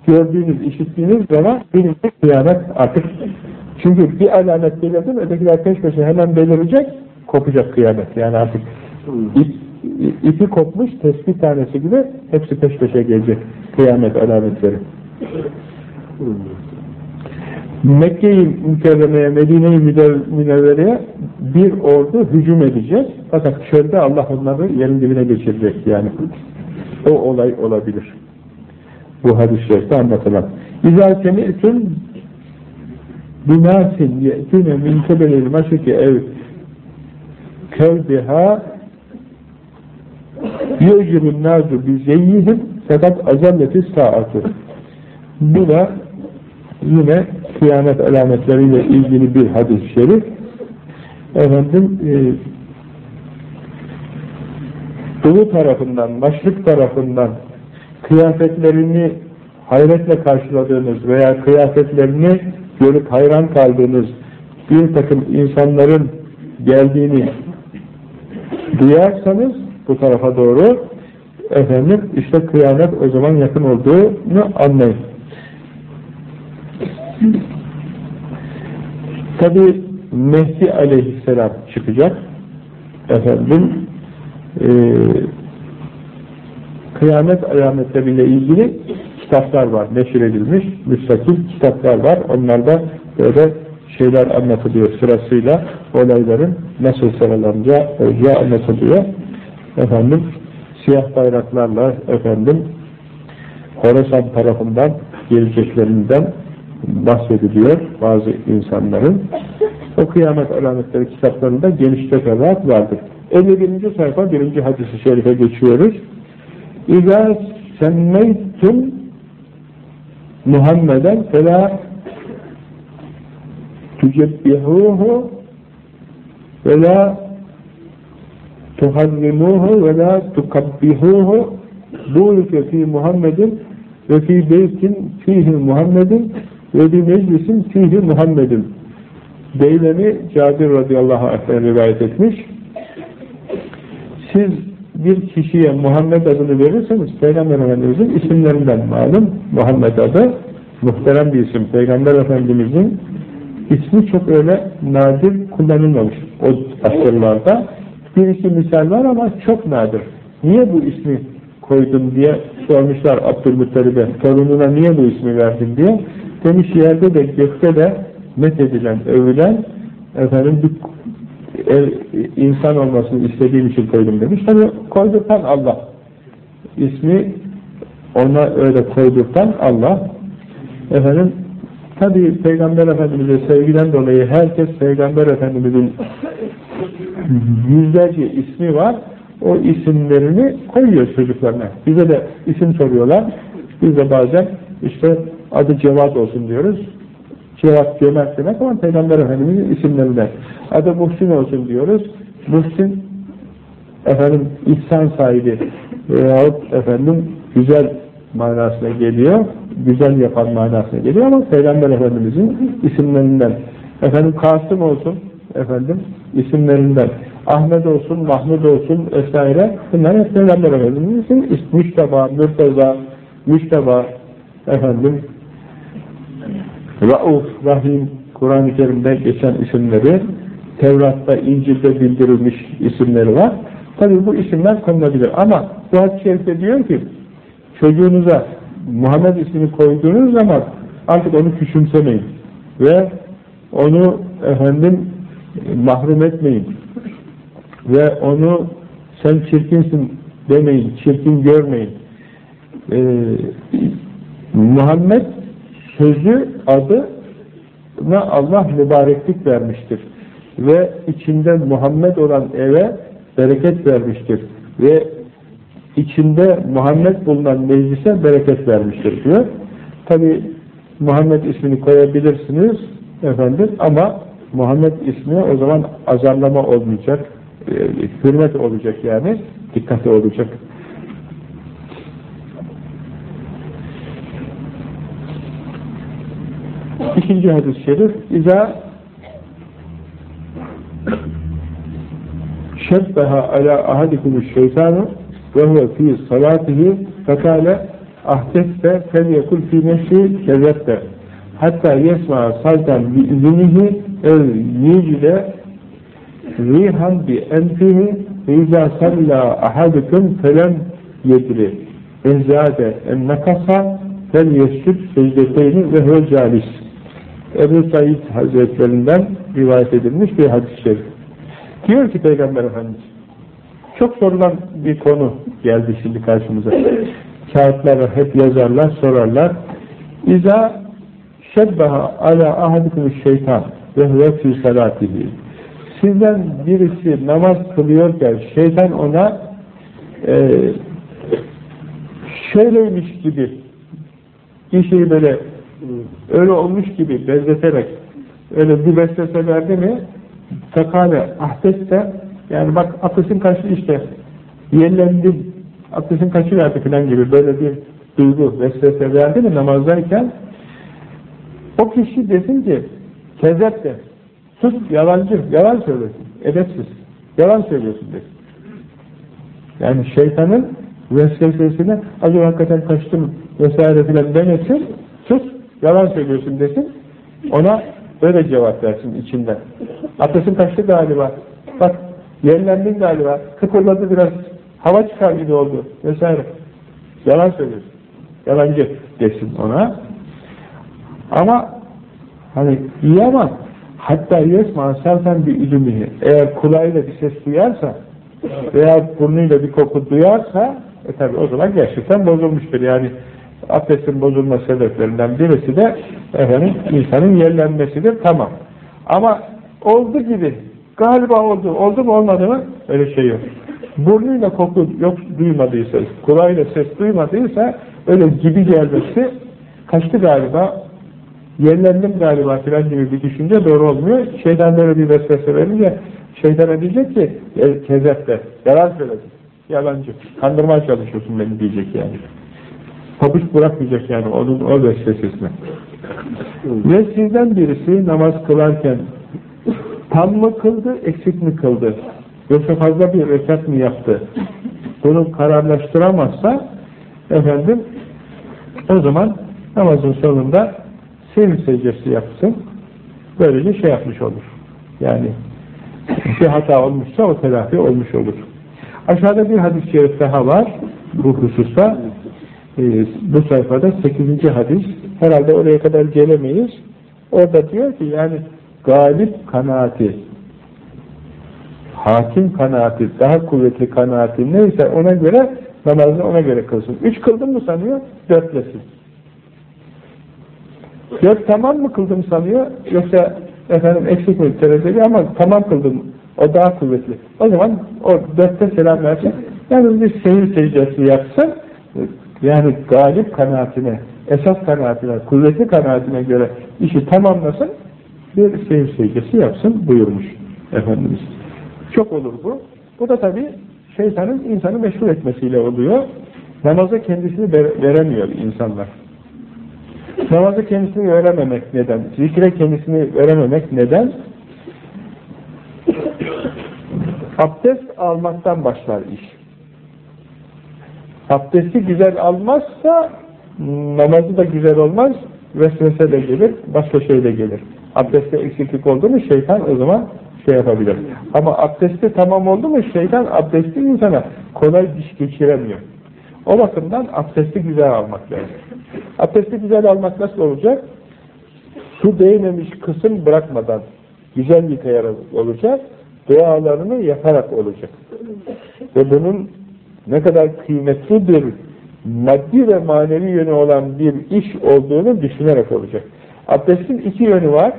gördüğünüz, işittiğiniz zaman bilin ki kıyamet artık çünkü bir alamet belirdi mi ötekiler peş peşe hemen belirecek, kopacak kıyamet. Yani artık ip, ipi kopmuş tespih tanesi gibi hepsi peş peşe gelecek kıyamet alametleri. Mekke'yi mükerremeye, Medine-i Münevvere'ye bir ordu hücum edecek. Fakat çölde Allah onları yerin dibine geçirecek yani. O olay olabilir. Bu hadis-i anlatılan. İzâ semi'tun binasin ye'tüne min kebelil maşriki ev kevbiha yu'cirun nâzu bizeyyihim fakat azalleti sa'atı. Bu da yine kıyamet alametleriyle ilgili bir hadis-i şerif. Efendim e, doğu tarafından, maşrık tarafından kıyafetlerini hayretle karşıladığınız veya kıyafetlerini görüp hayran kaldığınız bir takım insanların geldiğini duyarsanız bu tarafa doğru efendim işte kıyamet o zaman yakın olduğunu anlayın. Tabi Mehdi aleyhisselam çıkacak. Efendim e, kıyamet alametleriyle ilgili kitaplar var. Neşir edilmiş müstakil kitaplar var. Onlarda böyle şeyler anlatılıyor sırasıyla olayların nasıl sıralanacağı anlatılıyor. Efendim siyah bayraklarla efendim Horasan tarafından geleceklerinden bahsediliyor bazı insanların. O kıyamet alametleri kitaplarında geniş teferruat vardır. 51. sayfa 1. hadisi şerife geçiyoruz. İzâ semmeytum Muhammeden felâ tücebbihuhu ve la tuharrimuhu ve la tukabbihuhu bu'like fi Muhammedin ve fi beytin fihi Muhammedin ve bir meclisin fihi Muhammedin Beylemi Cabir radıyallahu anh'den rivayet etmiş. Siz bir kişiye Muhammed adını verirseniz Peygamber Efendimiz'in isimlerinden malum Muhammed adı muhterem bir isim. Peygamber Efendimiz'in ismi çok öyle nadir kullanılmamış o asırlarda. Bir iki misal var ama çok nadir. Niye bu ismi koydun diye sormuşlar Abdülmuttalib'e. Torununa niye bu ismi verdin diye. Demiş yerde de gökte de methedilen, övülen efendim bir ev, insan olmasını istediğim için koydum demiş. Tabi koyduktan Allah. ismi ona öyle koyduktan Allah. Efendim tabi Peygamber Efendimiz'e sevgiden dolayı herkes Peygamber Efendimiz'in yüzlerce ismi var. O isimlerini koyuyor çocuklarına. Bize de isim soruyorlar. Biz de bazen işte adı Cevat olsun diyoruz. Cevat cömert demek ama Peygamber Efendimiz'in isimlerinden. Adı Muhsin olsun diyoruz. Muhsin efendim ihsan sahibi veyahut efendim güzel manasına geliyor. Güzel yapan manasına geliyor ama Peygamber Efendimiz'in isimlerinden. Efendim Kasım olsun efendim isimlerinden. Ahmet olsun, Mahmud olsun vesaire. Bunlar Peygamber Efendimiz'in ismi. Müşteba, Mürteza, Müşteba efendim Rauf, Rahim, Kur'an-ı Kerim'de geçen isimleri, Tevrat'ta, İncil'de bildirilmiş isimleri var. Tabi bu isimler konulabilir. Ama bu hadis-i diyor ki, çocuğunuza Muhammed ismini koyduğunuz zaman artık onu küçümsemeyin. Ve onu efendim mahrum etmeyin. Ve onu sen çirkinsin demeyin, çirkin görmeyin. Ee, Muhammed sözü, adı Allah mübareklik vermiştir. Ve içinde Muhammed olan eve bereket vermiştir. Ve içinde Muhammed bulunan meclise bereket vermiştir diyor. Tabi Muhammed ismini koyabilirsiniz efendim ama Muhammed ismi o zaman azarlama olmayacak, e, hürmet olacak yani, dikkatli olacak. İkinci hadis-i şerif İza şebbeha ala ahadikumuş şeytanu ve huve fi salatihi fekale ahdette fel yekul fi nefsi kezette hatta yesma saltan bi iznihi ev yicile rihan bi enfihi ve izâ sallâ ahadukum felem yedri. Enzâde en nakasa fel yescud secdeteyni ve huve calis Ebu Said Hazretlerinden rivayet edilmiş bir hadis-i şerif. Diyor ki Peygamber Efendimiz, çok sorulan bir konu geldi şimdi karşımıza. Kağıtlara hep yazarlar, sorarlar. İza şebbeha ala ahadikum şeytan ve huve fi salatihi. Sizden birisi namaz kılıyorken şeytan ona e, şöyleymiş gibi bir şeyi böyle öyle olmuş gibi benzeterek öyle bir vesvese verdi mi Fekale ahdeste yani bak abdestin kaçtı işte yerlendim abdestin kaçı verdi filan gibi böyle bir duygu vesvese verdi mi namazdayken o kişi desin ki kezep de sus yalancı yalan söylüyorsun edepsiz yalan söylüyorsun desin. Yani şeytanın vesvesesine acaba hakikaten kaçtım vesaire filan demesin sus yalan söylüyorsun desin ona Böyle cevap versin içinden. Ateşin kaçtı galiba. Bak yerlendin galiba. Kıpırladı biraz. Hava çıkar gibi oldu. Vesaire. Yalan söylüyorsun. Yalancı desin ona. Ama hani ama hatta yesma serten bir üzümünü eğer kulağıyla bir ses duyarsa veya burnuyla bir koku duyarsa e tabi o zaman gerçekten bozulmuştur. Yani abdestin bozulma sebeplerinden birisi de efendim insanın yerlenmesidir. Tamam. Ama oldu gibi galiba oldu. Oldu mu olmadı mı? Öyle şey yok. Burnuyla koku yok duymadıysa, kulağıyla ses duymadıysa öyle gibi gelmesi kaçtı galiba yerlendim galiba filan gibi bir düşünce doğru olmuyor. Şeytan böyle bir vesvese verince şeytana diyecek ki e, kezette, yalan söyledin, yalancı, kandırmaya çalışıyorsun beni diyecek yani pabuç bırakmayacak yani onun o vesvesesine. Ve sizden birisi namaz kılarken tam mı kıldı, eksik mi kıldı? Yoksa fazla bir rekat mı yaptı? Bunu kararlaştıramazsa efendim o zaman namazın sonunda sevim secdesi yapsın. Böylece şey yapmış olur. Yani bir hata olmuşsa o telafi olmuş olur. Aşağıda bir hadis-i şerif daha var bu hususta bu sayfada 8. hadis herhalde oraya kadar gelemeyiz orada diyor ki yani galip kanaati hakim kanaati daha kuvvetli kanaati neyse ona göre namazını ona göre kılsın. Üç kıldım mı sanıyor? Dörtlesin. Dört tamam mı kıldım sanıyor? Yoksa efendim eksik mi tereddütü ama tamam kıldım. O daha kuvvetli. O zaman o dörtte selam versin. Yani bir seyir secdesi yapsın. Yani galip kanaatine, esas kanaatine, kuvvetli kanaatine göre işi tamamlasın, bir seyir secdesi yapsın buyurmuş Efendimiz. Çok olur bu. Bu da tabi şeytanın insanı meşgul etmesiyle oluyor. Namaza kendisini veremiyor insanlar. Namazı kendisini verememek neden? Zikre kendisini verememek neden? Abdest almaktan başlar iş abdesti güzel almazsa namazı da güzel olmaz, vesvese de gelir, başka şey de gelir. Abdestte eksiklik oldu mu şeytan o zaman şey yapabilir. Ama abdesti tamam oldu mu şeytan abdesti insana kolay diş geçiremiyor. O bakımdan abdesti güzel almak lazım. Abdesti güzel almak nasıl olacak? Su değmemiş kısım bırakmadan güzel yıkayarak olacak, dualarını yaparak olacak. Ve bunun ne kadar kıymetli bir maddi ve manevi yönü olan bir iş olduğunu düşünerek olacak. Abdestin iki yönü var.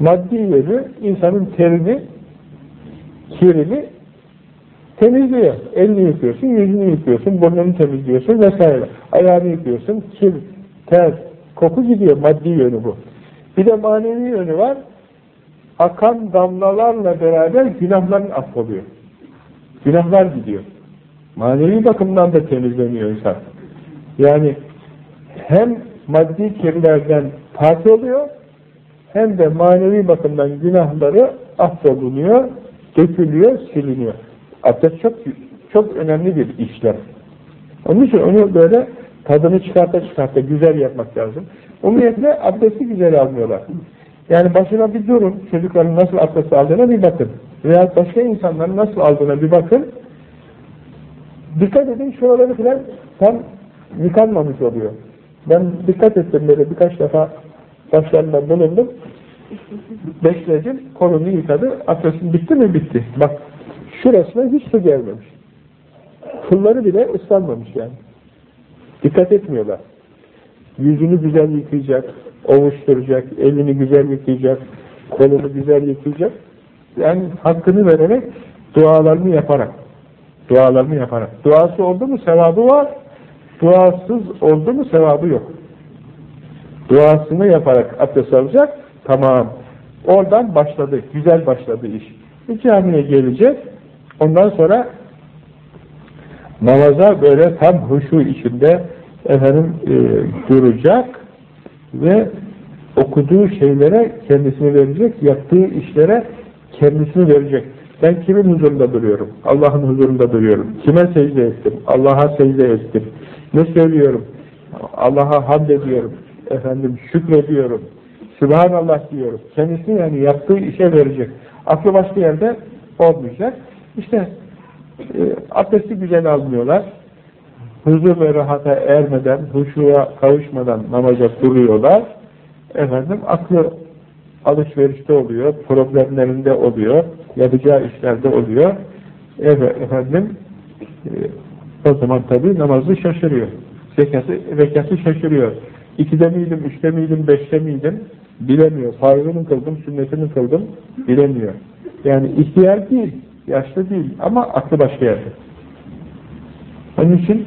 Maddi yönü insanın terini, kirini temizliyor. Elini yıkıyorsun, yüzünü yıkıyorsun, burnunu temizliyorsun vesaire. Ayağını yıkıyorsun, kir, ter, koku gidiyor. Maddi yönü bu. Bir de manevi yönü var. Akan damlalarla beraber günahların affoluyor. Günahlar gidiyor. Manevi bakımdan da temizleniyor insan. Yani hem maddi kirlerden pak oluyor, hem de manevi bakımdan günahları affolunuyor, dökülüyor, siliniyor. Abdest çok çok önemli bir işlem. Onun için onu böyle tadını çıkarta çıkarta güzel yapmak lazım. Umumiyetle abdesti güzel almıyorlar. Yani başına bir durun, çocukların nasıl abdest aldığına bir bakın. Veya başka insanların nasıl aldığına bir bakın. Dikkat edin şuraları filan tam yıkanmamış oluyor. Ben dikkat ettim böyle birkaç defa başlarında bulundum. Bekledim, kolunu yıkadı. Abdestin bitti mi? Bitti. Bak, şurasına hiç su gelmemiş. Kılları bile ıslanmamış yani. Dikkat etmiyorlar. Yüzünü güzel yıkayacak, ovuşturacak, elini güzel yıkayacak, kolunu güzel yıkayacak. Yani hakkını vererek, dualarını yaparak, dualarını yaparak. Duası oldu mu sevabı var, duasız oldu mu sevabı yok. Duasını yaparak abdest alacak, tamam. Oradan başladı, güzel başladı iş. Bir camiye gelecek, ondan sonra namaza böyle tam huşu içinde efendim e, duracak ve okuduğu şeylere kendisini verecek, yaptığı işlere kendisini verecek. Ben kimin huzurunda duruyorum? Allah'ın huzurunda duruyorum. Kime secde ettim? Allah'a secde ettim. Ne söylüyorum? Allah'a hamd ediyorum. Efendim şükrediyorum. Sübhanallah diyorum. Kendisini yani yaptığı işe verecek. Aklı başka yerde olmayacak. İşte e, abdesti güzel almıyorlar. Huzur ve rahata ermeden, huşuğa kavuşmadan namaza duruyorlar. Efendim aklı alışverişte oluyor, problemlerinde oluyor, yapacağı işlerde oluyor. Evet, efendim e, o zaman tabi namazı şaşırıyor. Zekası, rekatı şaşırıyor. İkide miydim, üçte miydim, beşte miydim bilemiyor. Farzını kıldım, sünnetini kıldım bilemiyor. Yani ihtiyar değil, yaşlı değil ama aklı başka yerde. Onun için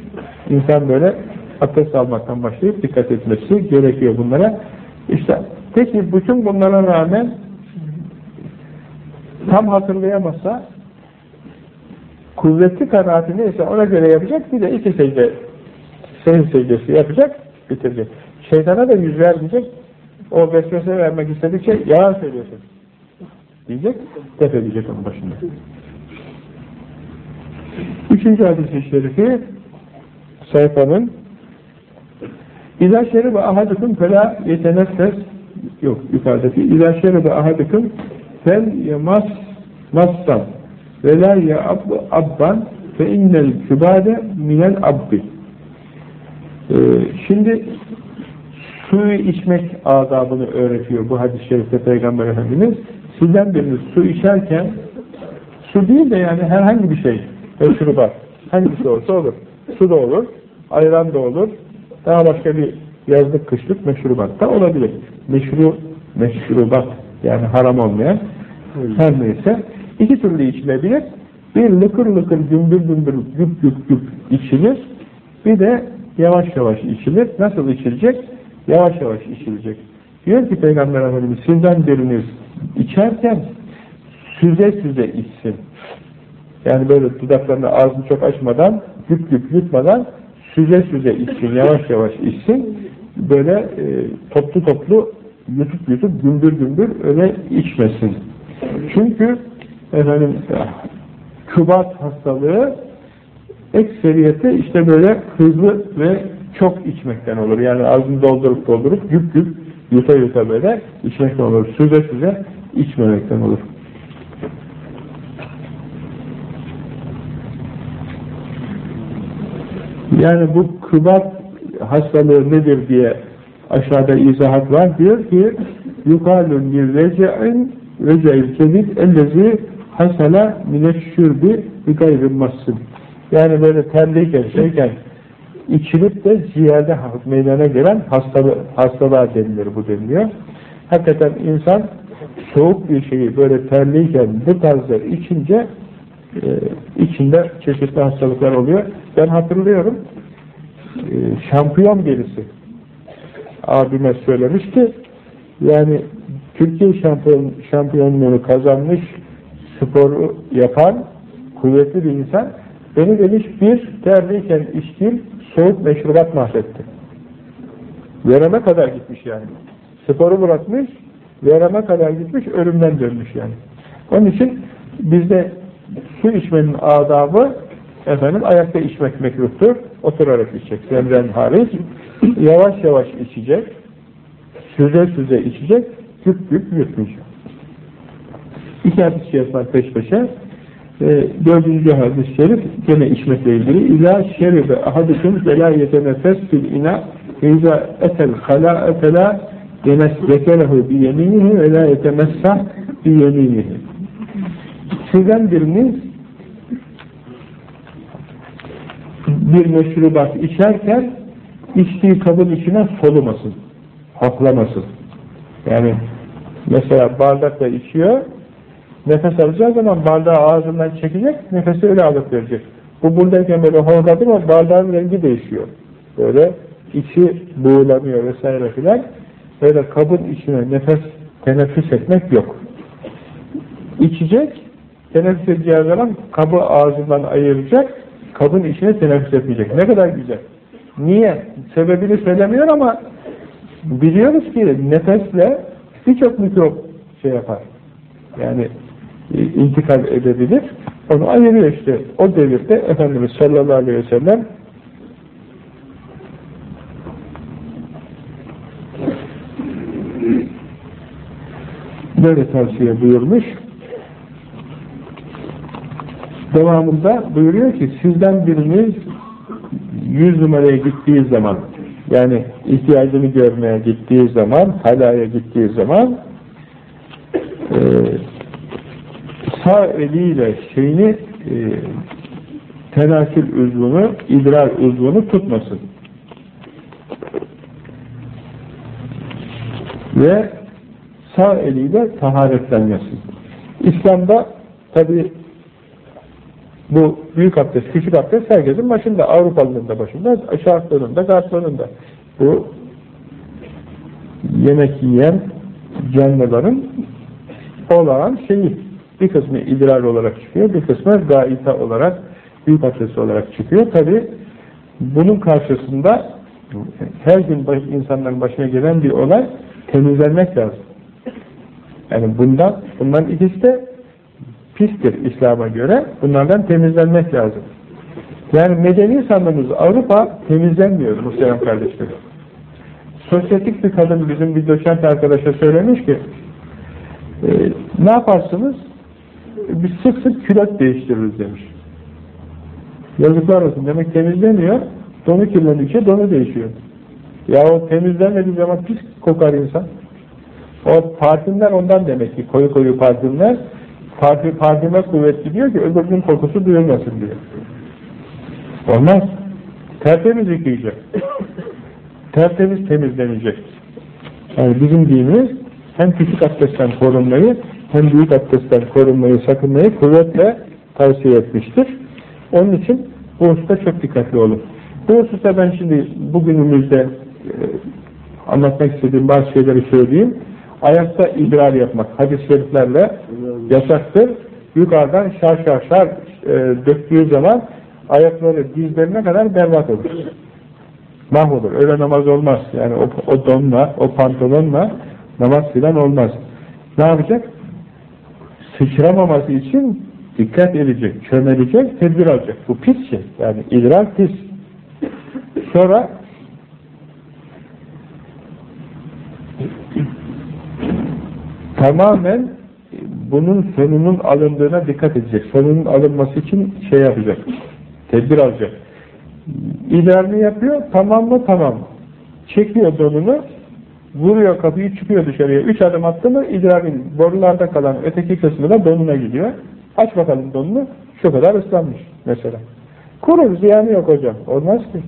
insan böyle abdest almaktan başlayıp dikkat etmesi gerekiyor bunlara. İşte peki bütün bunlara rağmen tam hatırlayamazsa kuvvetli kanaati neyse ona göre yapacak bir de iki secde senin secdesi yapacak bitirecek. Şeytana da yüz vermeyecek o vesvese vermek istedikçe yalan söylüyorsun diyecek def edecek onun başında. Üçüncü hadis-i şerifi sayfanın İzâ şeribe ahadukum felâ yeteneffes yok yukarıdaki İzâ şeribe ahadukum fel yemas massan ve lâ ye'ab abban fe innel kübâde minel abbi ee, şimdi suyu içmek adabını öğretiyor bu hadis-i şerifte Peygamber Efendimiz. Sizden biriniz su içerken su değil de yani herhangi bir şey meşrubat hangisi olsa olur. Su da olur ayran da olur daha başka bir yazlık kışlık meşrubat da olabilir. Meşru, meşrubat yani haram olmayan her neyse iki türlü içilebilir. Bir lıkır lıkır gümbür gümbür güp güp güp içilir. Bir de yavaş yavaş içilir. Nasıl içilecek? Yavaş yavaş içilecek. Diyor ki Peygamber Efendimiz sizden biriniz içerken süze süze içsin. Yani böyle dudaklarını ağzını çok açmadan, güp güp yutmadan süze süze içsin, yavaş yavaş içsin, böyle e, toplu toplu yutup yutup gümbür gümbür öyle içmesin. Çünkü efendim kübat hastalığı ekseriyette işte böyle hızlı ve çok içmekten olur. Yani ağzını doldurup doldurup güp güp yuta yuta böyle içmekten olur. Süze süze içmemekten olur. Yani bu kıbat hastalığı nedir diye aşağıda izahat var. Diyor ki yukalun bir rece'in rece'il kedid ellezi hasala mineşşürbi bir gayrı massın. Yani böyle terliyken şeyken içilip de ciğerde meydana gelen hastalığı, hastalığa denilir bu deniliyor. Hakikaten insan soğuk bir şeyi böyle terliyken bu tarzda içince e, içinde çeşitli hastalıklar oluyor. Ben hatırlıyorum e, şampiyon birisi abime söylemişti. Yani Türkiye şampiyon, şampiyonluğunu kazanmış sporu yapan kuvvetli bir insan beni demiş bir terliyken içtiğim soğuk meşrubat mahvetti. Vereme kadar gitmiş yani. Sporu bırakmış, vereme kadar gitmiş, ölümden dönmüş yani. Onun için bizde su içmenin adabı efendim ayakta içmek mekruhtur. Oturarak içecek. Zemren hariç. Yavaş yavaş içecek. Süze süze içecek. Güp güp yutmayacak. İki hadis-i şerif var peş peşe. E, dördüncü hadis-i şerif gene içmekle ilgili. İlâ şeribe ahadüküm ve lâ yetenefes fil ina İza etel halâ la yenesrekelehu bi yeminihi ve la yetemessah bi yeminihi. Sizden biriniz bir meşrubat içerken içtiği kabın içine solumasın, hoplamasın. Yani mesela bardakla içiyor, nefes alacağı zaman bardağı ağzından çekecek, nefesi öyle alıp verecek. Bu buradayken böyle horladı mı bardağın rengi değişiyor. Böyle içi buğulanıyor vesaire filan. Böyle kabın içine nefes teneffüs etmek yok. İçecek, teneffüs edeceği zaman kabı ağzından ayıracak, kabın içine teneffüs etmeyecek. Ne kadar güzel. Niye? Sebebini söylemiyor ama biliyoruz ki nefesle birçok mikrop şey yapar. Yani e, intikal edebilir. Onu ayırıyor işte. O devirde Efendimiz sallallahu aleyhi ve sellem böyle tavsiye buyurmuş. Devamında buyuruyor ki sizden biriniz yüz numaraya gittiği zaman yani ihtiyacını görmeye gittiği zaman halaya gittiği zaman e, sağ eliyle şeyini e, tenasül uzvunu, idrar uzvunu tutmasın. Ve sağ eliyle taharetlenmesin. İslam'da tabi bu büyük abdest, küçük abdest herkesin başında, Avrupalı'nın da başında, şartlarının da, gartlarının da. Bu yemek yiyen canlıların olağan şeyi. Bir kısmı idrar olarak çıkıyor, bir kısmı gaita olarak, büyük abdest olarak çıkıyor. Tabi bunun karşısında her gün insanların başına gelen bir olay temizlenmek lazım. Yani bundan, bundan ikisi de pistir İslam'a göre. Bunlardan temizlenmek lazım. Yani medeni sandığımız Avrupa temizlenmiyor muhterem kardeşlerim. Sosyetik bir kadın bizim bir doçent arkadaşa söylemiş ki e, ne yaparsınız? Biz sık sık külot değiştiririz demiş. Yazıklar olsun. Demek temizleniyor. Donu kirlendikçe donu değişiyor. Ya o temizlenmediği zaman pis kokar insan. O parfümler ondan demek ki koyu koyu parfümler parfüm, parfüme kuvvetli diyor ki öbürünün kokusu duyulmasın diyor. Olmaz. Tertemiz yıkayacak. Tertemiz temizlenecek. Yani bizim dinimiz hem küçük abdestten korunmayı hem büyük abdestten korunmayı, sakınmayı kuvvetle tavsiye etmiştir. Onun için bu hususta çok dikkatli olun. Bu hususta ben şimdi bugünümüzde e, anlatmak istediğim bazı şeyleri söyleyeyim. Ayakta idrar yapmak hadis-i şeriflerle yasaktır. Yukarıdan şar şar şar e, döktüğü zaman ayakları dizlerine kadar berbat olur. Mahvolur. Öyle namaz olmaz. Yani o, o donla, o pantolonla namaz filan olmaz. Ne yapacak? Sıçramaması için dikkat edecek, çömelecek, tedbir alacak. Bu pis şey. Yani idrar pis. Sonra tamamen bunun sonunun alındığına dikkat edecek. Sonunun alınması için şey yapacak. Tedbir alacak. İlerini yapıyor, tamam mı? Tamam. Çekiyor donunu, vuruyor kapıyı, çıkıyor dışarıya. Üç adım attı mı idrarin borularda kalan öteki kısmı da donuna gidiyor. Aç bakalım donunu, şu kadar ıslanmış mesela. Kurur, ziyanı yok hocam. Olmaz ki.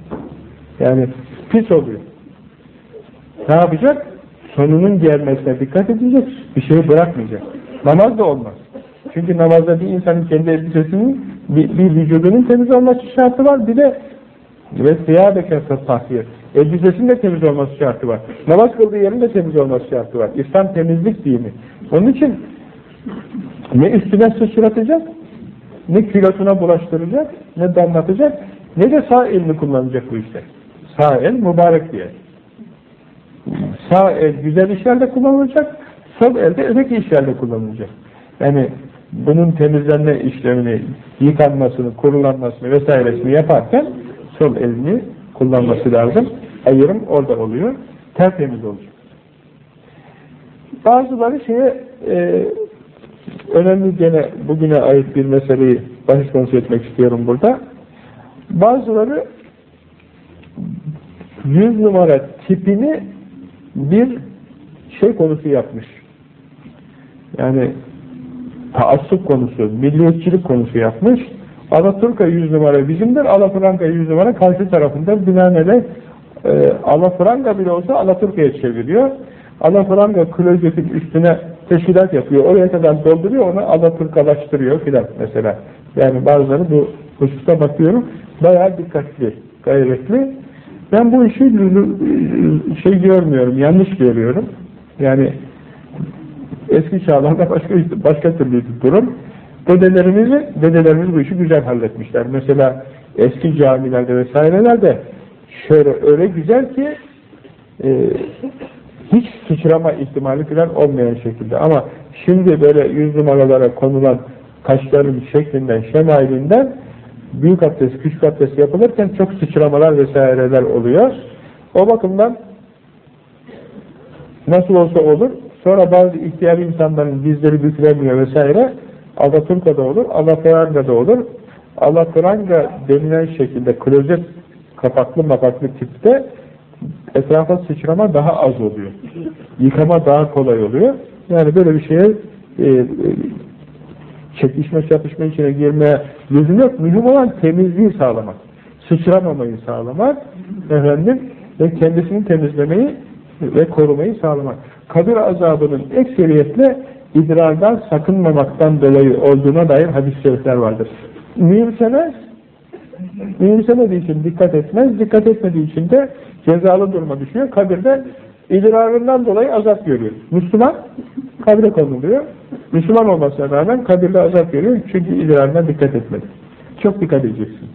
Yani pis oluyor. Ne yapacak? Sonunun gelmesine dikkat edecek, bir şey bırakmayacak. Namaz da olmaz. Çünkü namazda bir insanın kendi elbisesinin, bir, bir vücudunun temiz olması şartı var, bir de ve siyâbeke tahhir. Elbisesinin de temiz olması şartı var. Namaz kıldığı yerin de temiz olması şartı var. İslam temizlik dini. Onun için ne üstüne sıçratacak, ne kilosuna bulaştıracak, ne damlatacak, ne de sağ elini kullanacak bu işte. Sağ el mübarek diye. Sağ el güzel işlerde kullanılacak, sol elde öteki işlerde kullanılacak. Yani bunun temizlenme işlemini, yıkanmasını, kurulanmasını vesairesini yaparken sol elini kullanması lazım. Ayırım orada oluyor. Tertemiz olacak. Bazıları şeye e, önemli gene bugüne ait bir meseleyi bahis konusu etmek istiyorum burada. Bazıları yüz numara tipini bir şey konusu yapmış. Yani taassup konusu, milliyetçilik konusu yapmış. Alaturka yüz numara bizimdir, Alafranga yüz numara karşı tarafında binaenaleyh e, Alafranga bile olsa Alaturka'ya çeviriyor. Alafranga klozetin üstüne teşkilat yapıyor, oraya kadar dolduruyor, onu Alaturkalaştırıyor filan mesela. Yani bazıları bu hususta bakıyorum, bayağı dikkatli, gayretli. Ben bu işi şey görmüyorum, yanlış görüyorum. Yani eski çağlarda başka başka türlü durum. Dedelerimizi, dedelerimiz bu işi güzel halletmişler. Mesela eski camilerde vesairelerde şöyle öyle güzel ki e, hiç sıçrama ihtimali falan olmayan şekilde. Ama şimdi böyle yüz numaralara konulan taşların şeklinden, şemailinden büyük abdest, küçük abdest yapılırken çok sıçramalar vesaireler oluyor. O bakımdan nasıl olsa olur. Sonra bazı ihtiyar insanların dizleri bükülemiyor vesaire. Alaturka'da olur, Alaturanga'da olur. Alaturanga denilen şekilde klozet kapaklı mapaklı tipte etrafa sıçrama daha az oluyor. Yıkama daha kolay oluyor. Yani böyle bir şeye e, e, çekişme çatışma içine girmeye lüzum yok. Mühim olan temizliği sağlamak. Sıçramamayı sağlamak efendim ve kendisini temizlemeyi ve korumayı sağlamak. Kabir azabının ekseriyetle idrardan sakınmamaktan dolayı olduğuna dair hadis-i şerifler vardır. Mühimsemez, mühimsemediği için dikkat etmez, dikkat etmediği için de cezalı duruma düşüyor. Kabirde idrarından dolayı azap görüyor. Müslüman kabre konuluyor. Müslüman olmasına rağmen kabirde azap görüyor. Çünkü idrarına dikkat etmedi. Çok dikkat edeceksin.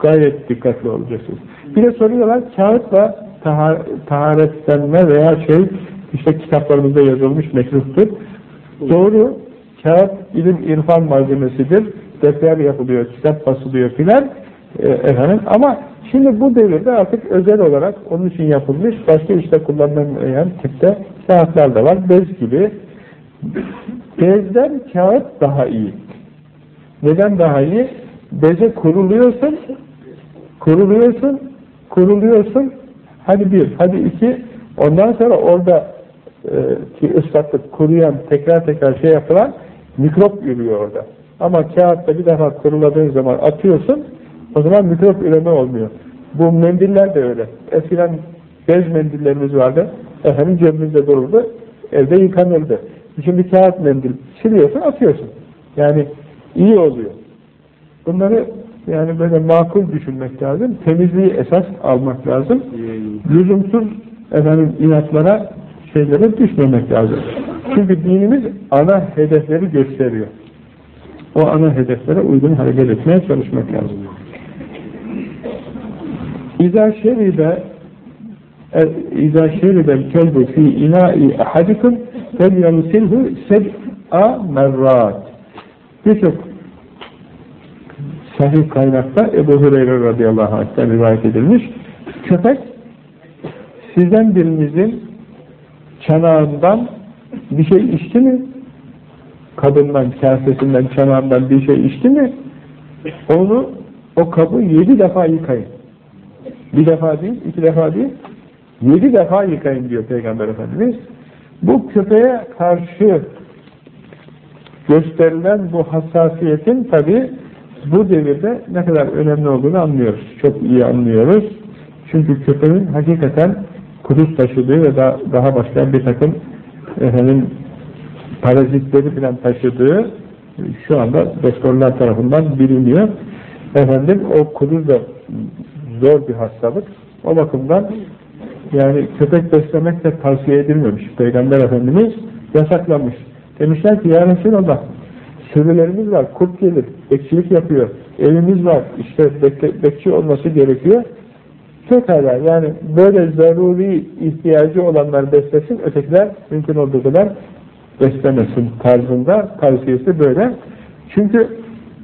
Gayet dikkatli olacaksın. Bir de soruyorlar kağıtla tahar, taharetlenme veya şey işte kitaplarımızda yazılmış mekruhtur. Doğru. Kağıt ilim irfan malzemesidir. Defter yapılıyor, kitap basılıyor filan. E, efendim ama şimdi bu devirde artık özel olarak onun için yapılmış başka işte kullanılmayan tipte kağıtlar da var. Bez gibi. Bezden kağıt daha iyi. Neden daha iyi? Beze kuruluyorsun, kuruluyorsun, kuruluyorsun. Hadi bir, hadi iki. Ondan sonra orada e, ki ıslaklık kuruyan, tekrar tekrar şey yapılan mikrop yürüyor orada. Ama kağıtta bir defa kuruladığın zaman atıyorsun, o zaman mikrop üreme olmuyor. Bu mendiller de öyle. Eskiden bez mendillerimiz vardı. Efendim cebimizde dururdu. Evde yıkanırdı. Şimdi kağıt mendil siliyorsun, atıyorsun. Yani iyi oluyor. Bunları yani böyle makul düşünmek lazım. Temizliği esas almak lazım. Lüzumsuz efendim inatlara şeylere düşmemek lazım. Çünkü dinimiz ana hedefleri gösteriyor. O ana hedeflere uygun hareket etmeye çalışmak lazım. İza şeribe İza şeribe kelbu fi ina'i ahadikum fel yamusilhu seb'a merrat birçok sahih kaynakta Ebu Hureyre radıyallahu anh'ten rivayet edilmiş köpek sizden birinizin çanağından bir şey içti mi? Kadından, kasesinden, çanağından bir şey içti mi? Onu, o kabı yedi defa yıkayın. Bir defa değil, iki defa değil, yedi defa yıkayın diyor Peygamber Efendimiz. Bu köpeğe karşı gösterilen bu hassasiyetin tabi bu devirde ne kadar önemli olduğunu anlıyoruz. Çok iyi anlıyoruz. Çünkü köpeğin hakikaten kuduz taşıdığı ve daha, daha başka bir takım efendim, parazitleri falan taşıdığı şu anda doktorlar tarafından biliniyor. Efendim o kuduz da zor bir hastalık. O bakımdan yani köpek beslemek de tavsiye edilmemiş. Peygamber Efendimiz yasaklamış. Demişler ki ya Resulallah sürülerimiz var, kurt gelir, bekçilik yapıyor, evimiz var, işte bekle, bekçi olması gerekiyor. Pekala yani böyle zaruri ihtiyacı olanlar beslesin, ötekiler mümkün olduğu kadar beslemesin tarzında tavsiyesi böyle. Çünkü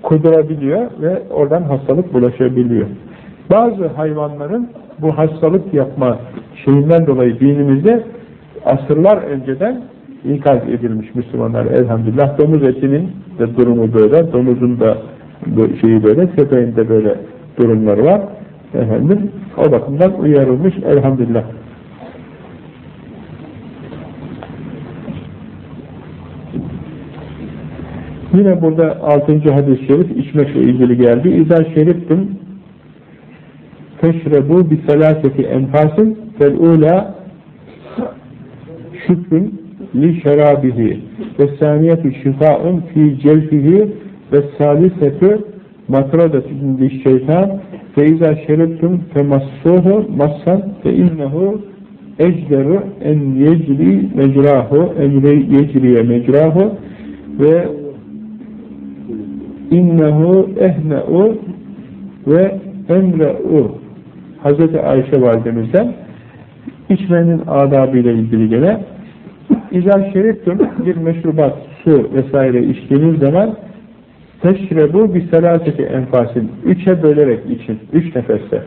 kudurabiliyor ve oradan hastalık bulaşabiliyor. Bazı hayvanların bu hastalık yapma şeyinden dolayı dinimizde asırlar önceden ikaz edilmiş Müslümanlar elhamdülillah. Domuz etinin de durumu böyle, domuzun da şeyi böyle, köpeğin de böyle durumları var. Efendim, o bakımdan uyarılmış elhamdülillah. Yine burada 6. hadis-i şerif içmekle ilgili geldi. İzâ şeriftim feşrebu bi selaseti enfasin fel ula şükrün li şerabihi ve saniyetu şifa'un fi celfihi ve salisetu matradatun li şeytan fe izâ şeriftum femassuhu massan fe innehu ecderu en yecri mecrahu en yecriye mecrahu ve innehu ehne'u ve emre'u Hz. Ayşe validemizden içmenin adabıyla ilgili gene İzâ şeriftum bir meşrubat, su vesaire içtiğiniz zaman teşrebu bir selaseti enfasin üçe bölerek için, üç nefeste.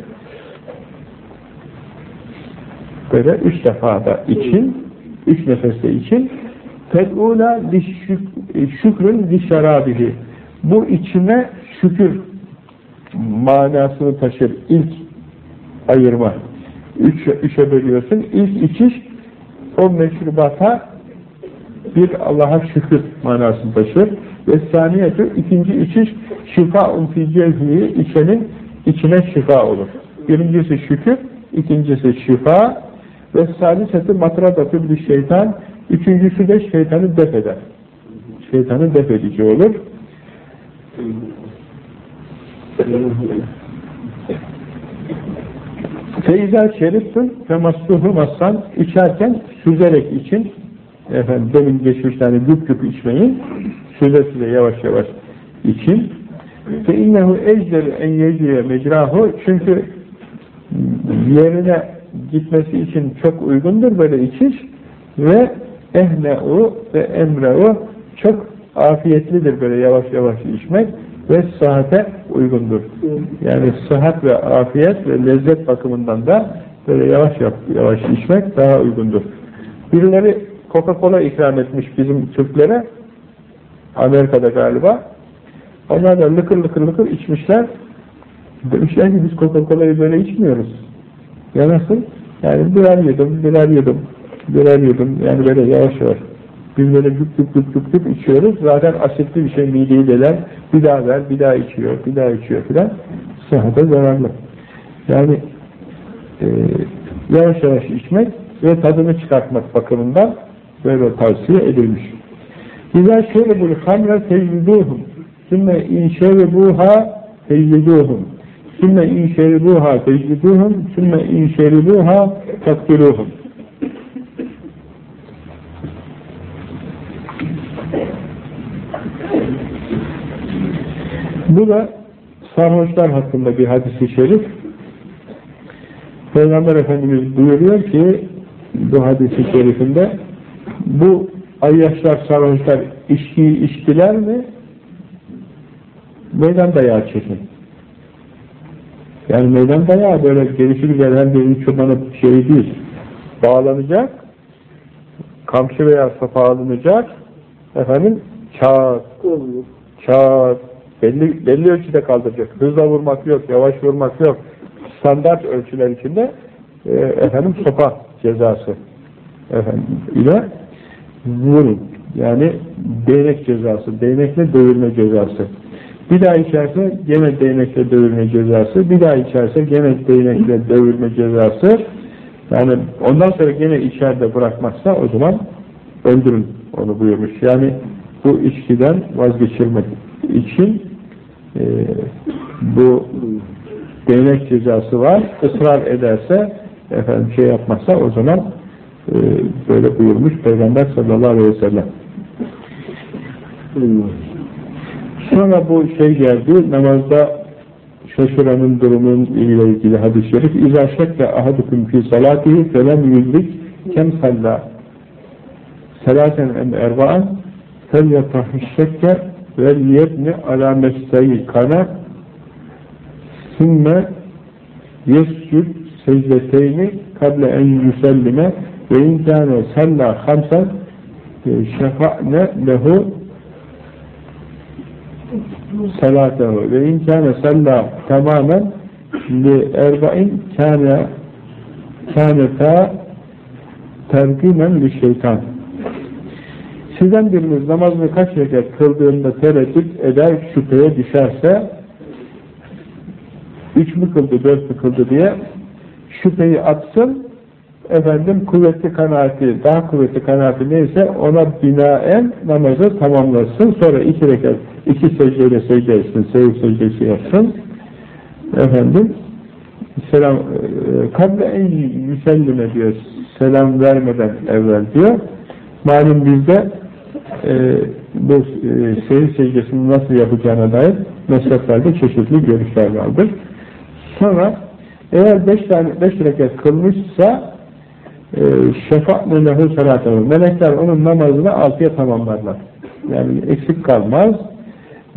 Böyle üç defa da için üç nefeste için. Fed'ûlâ şükrün li şerabihi bu içime şükür manasını taşır ilk ayırma. Üç, üçe bölüyorsun. İlk içiş o meşrubata bir Allah'a şükür manasını taşır. Ve saniyeti ikinci içiş şifa fi cevhiyi içenin içine şifa olur. Birincisi şükür, ikincisi şifa ve saliseti matradatü bir şeytan, üçüncüsü de şeytanı def eder. Şeytanı def edici olur. Feyza şeriftin femassuhu massan içerken süzerek için efendim demin geçmiş tane güp güp içmeyin süze süze yavaş yavaş için. Fe innehu ejder en yecriye mecrahu. Çünkü yerine gitmesi için çok uygundur böyle içiş. Ve ehne'u ve emre'u çok afiyetlidir böyle yavaş yavaş içmek ve sıhhate uygundur. Yani sıhhat ve afiyet ve lezzet bakımından da böyle yavaş yavaş içmek daha uygundur. Birileri Coca-Cola ikram etmiş bizim Türklere Amerika'da galiba. Onlar da lıkır lıkır lıkır içmişler. Demişler ki biz Coca-Cola'yı böyle içmiyoruz. Ya nasıl? Yani birer yedim, birer yedim, birer yedim. Yani böyle yavaş yavaş. Biz böyle güp güp güp güp güp içiyoruz. Zaten asitli bir şey mideyi deler. Bir daha ver, bir daha içiyor, bir daha içiyor filan. Sıhhate zararlı. Yani e, yavaş yavaş içmek ve tadını çıkartmak bakımından böyle tavsiye edilmiş. İzâ şeribul hamre tecridûhum sümme inşeribuha tecridûhum sümme inşeribuha tecridûhum sümme inşeribuha takdiruhum Bu da sarhoşlar hakkında bir hadisi şerif. Peygamber Efendimiz buyuruyor ki bu hadisi şerifinde bu ayyaşlar, sarhoşlar içkiyi içtiler mi meydan dayağı çekin. Yani meydan dayağı böyle gelişir gelen bir çobanı şey değil. Bağlanacak kamçı veya safa alınacak efendim çağ çağ belli, belli ölçüde kaldıracak. Hızla vurmak yok, yavaş vurmak yok. Standart ölçüler içinde e, efendim sopa cezası efendim ile vurun. Yani değnek cezası, değnekle dövülme cezası. Bir daha içerse gene değnekle dövülme cezası, bir daha içerse gene değnekle dövülme cezası Yani ondan sonra gene içeride bırakmazsa o zaman öldürün onu buyurmuş. Yani bu içkiden vazgeçirmek için e, bu değnek cezası var. Israr ederse efendim şey yapmazsa o zaman e, böyle buyurmuş Peygamber sallallahu aleyhi ve sellem. Sonra bu şey geldi, namazda şaşıranın durumun ile ilgili hadis-i şerif اِذَا شَكَّ اَحَدُكُمْ فِي صَلَاتِهِ فَلَمْ يُدْرِكْ كَمْ صَلَّى سَلَاسًا اَنْ اَرْبَعًا ve yebni alamet sayı kana? Sümme yescud secdeteyni kable en yüsellime ve imkâne salla hamsen e, şefa'ne lehu salatehu ve imkâne salla tamamen li erba'in kâne kâneta tergümen li şeytan sizden biriniz namazını kaç rekat kıldığında tereddüt eder, şüpheye düşerse üç mü kıldı, dört mü kıldı diye şüpheyi atsın efendim kuvvetli kanaati, daha kuvvetli kanaati neyse ona binaen namazı tamamlasın. Sonra iki rekat, iki secdeyle secde etsin, seviv secdesi yapsın. Efendim, selam, e, kable en yüsellime diyor, selam vermeden evvel diyor. Malum bizde e, bu e, seviv secdesini nasıl yapacağına dair mezheplerde çeşitli görüşler vardır. Sonra eğer beş tane beş rekat kılmışsa e, şefaatne lehu salatahu. Melekler onun namazını altıya tamamlarlar. Yani eksik kalmaz.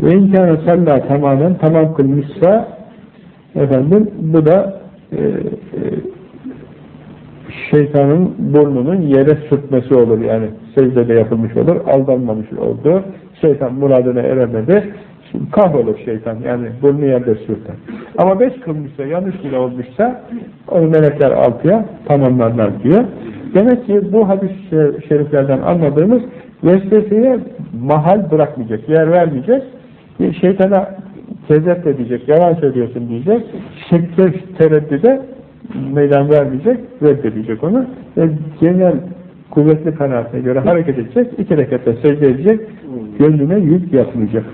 Ve imkanı salla tamamen tamam kılmışsa efendim bu da e, e, şeytanın burnunun yere sürtmesi olur yani secdede yapılmış olur, aldanmamış oldu. Şeytan muradına eremedi. Kahrolur şeytan yani burnu yerde sürter. Ama beş kılmışsa, yanlış bile olmuşsa onu melekler altıya tamamlarlar diyor. Demek ki bu hadis-i şeriflerden anladığımız vesveseye mahal bırakmayacak, yer vermeyecek. Şeytana kezep edecek, yalan söylüyorsun diyecek. Şekte tereddüde meydan vermeyecek, reddedecek onu. Ve genel kuvvetli kanaatine göre hareket edecek, iki rekatta secde edecek, gönlüne yük yapmayacak.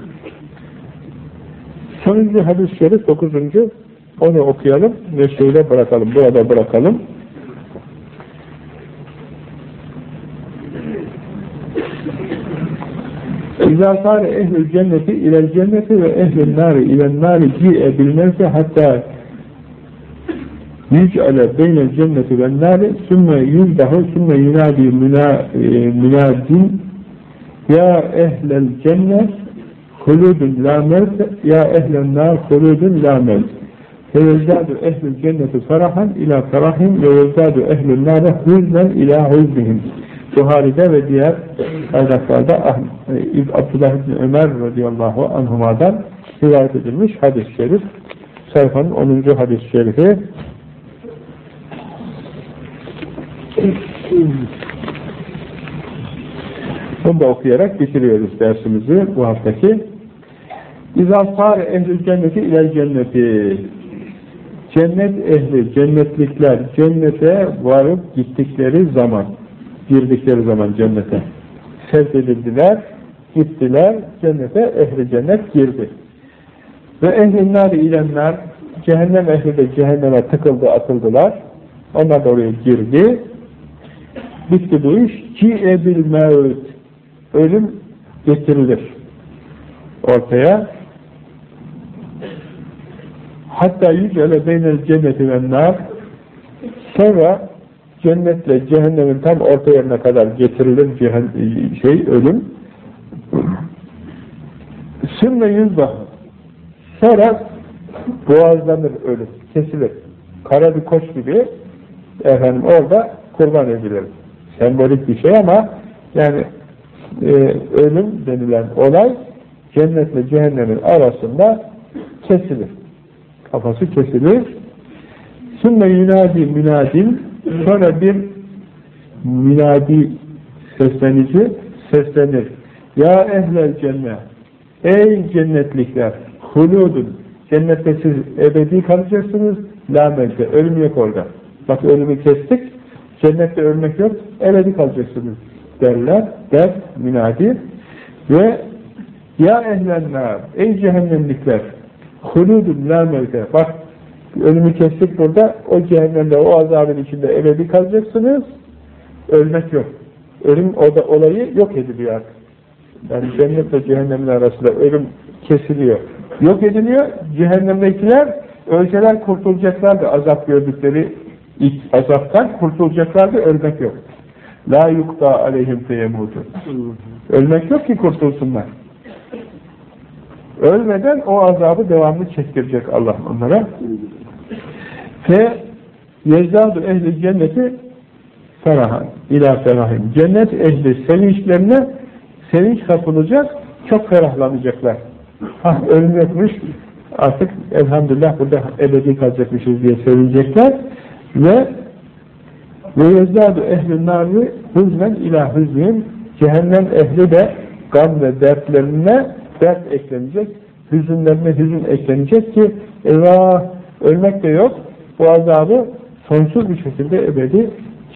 Sonuncu hadis-i şerif, dokuzuncu, onu okuyalım ve şöyle bırakalım, burada bırakalım. İzâ sâre ehlül cenneti ilel cenneti ve ehlül nâri ilel nâri ci'e bilmezse hatta yüc'ale beynel cenneti ve nâri sümme yüzdahu sümme yunâdi münâdin ya ehlel cennet huludun la mevt. Ya ehlen nar huludun la mevt. Feyezdâdu ehlül cenneti farahan ila farahim ve yezdâdu ehlül nâre huznen ila huzbihim Buhari'de ve diğer kaynaklarda e, Abdullah bin Ömer radıyallahu anhuma'dan rivayet edilmiş hadis-i şerif. Sayfanın 10. hadis-i şerifi bunu da okuyarak bitiriyoruz dersimizi bu haftaki İzâ sâre ehl-i cenneti ilel cenneti cennet ehli, cennetlikler cennete varıp gittikleri zaman girdikleri zaman cennete sevk edildiler, gittiler, cennete ehli cennet girdi. Ve ehli nâri ilenler, cehennem ehli de cehenneme tıkıldı, atıldılar. Onlar da oraya girdi. Bitti bu iş. Ci'e bil mevt. Ölüm getirilir ortaya. Hatta yücele beynel cenneti ve nar. Sonra cennetle cehennemin tam orta yerine kadar getirilir şey ölüm. Sümme yüzbah. Sonra boğazlanır ölüm, kesilir. Kara bir koç gibi efendim orada kurban edilir. Sembolik bir şey ama yani e, ölüm denilen olay cennetle cehennemin arasında kesilir. Kafası kesilir. Sümme yunadi münadin Sonra bir münadi seslenici seslenir. Ya ehlel cennet, ey cennetlikler, huludun, cennette siz ebedi kalacaksınız, la ölüm yok orada. Bak ölümü kestik, cennette ölmek yok, ebedi kalacaksınız derler, der münadi. Ve ya ehlenler, ey cehennemlikler, huludun la mevte. Bak ölümü kestik burada, o cehennemde, o azabın içinde ebedi kalacaksınız, ölmek yok. Ölüm oda, olayı yok ediliyor artık. Yani cennetle cehennemin arasında ölüm kesiliyor. Yok ediliyor, cehennemdekiler ölseler kurtulacaklardı azap gördükleri azaptan kurtulacaklardı, ölmek yok. La yukta aleyhim feyemutu. Ölmek yok ki kurtulsunlar. Ölmeden o azabı devamlı çektirecek Allah onlara. Fe yezdadu ehli cenneti ferahan ila ferahim. Cennet ehli sevinçlerine sevinç kapılacak, çok ferahlanacaklar. Hah ölmekmiş, artık elhamdülillah burada ebedi kalacakmışız diye sevinecekler ve ve yezdadu ehlün nâri hüzmen ilâ hüzmin cehennem ehli de gam ve dertlerine dert eklenecek, hüzünlerine hüzün eklenecek ki eyvah ölmek de yok, bu azabı sonsuz bir şekilde ebedi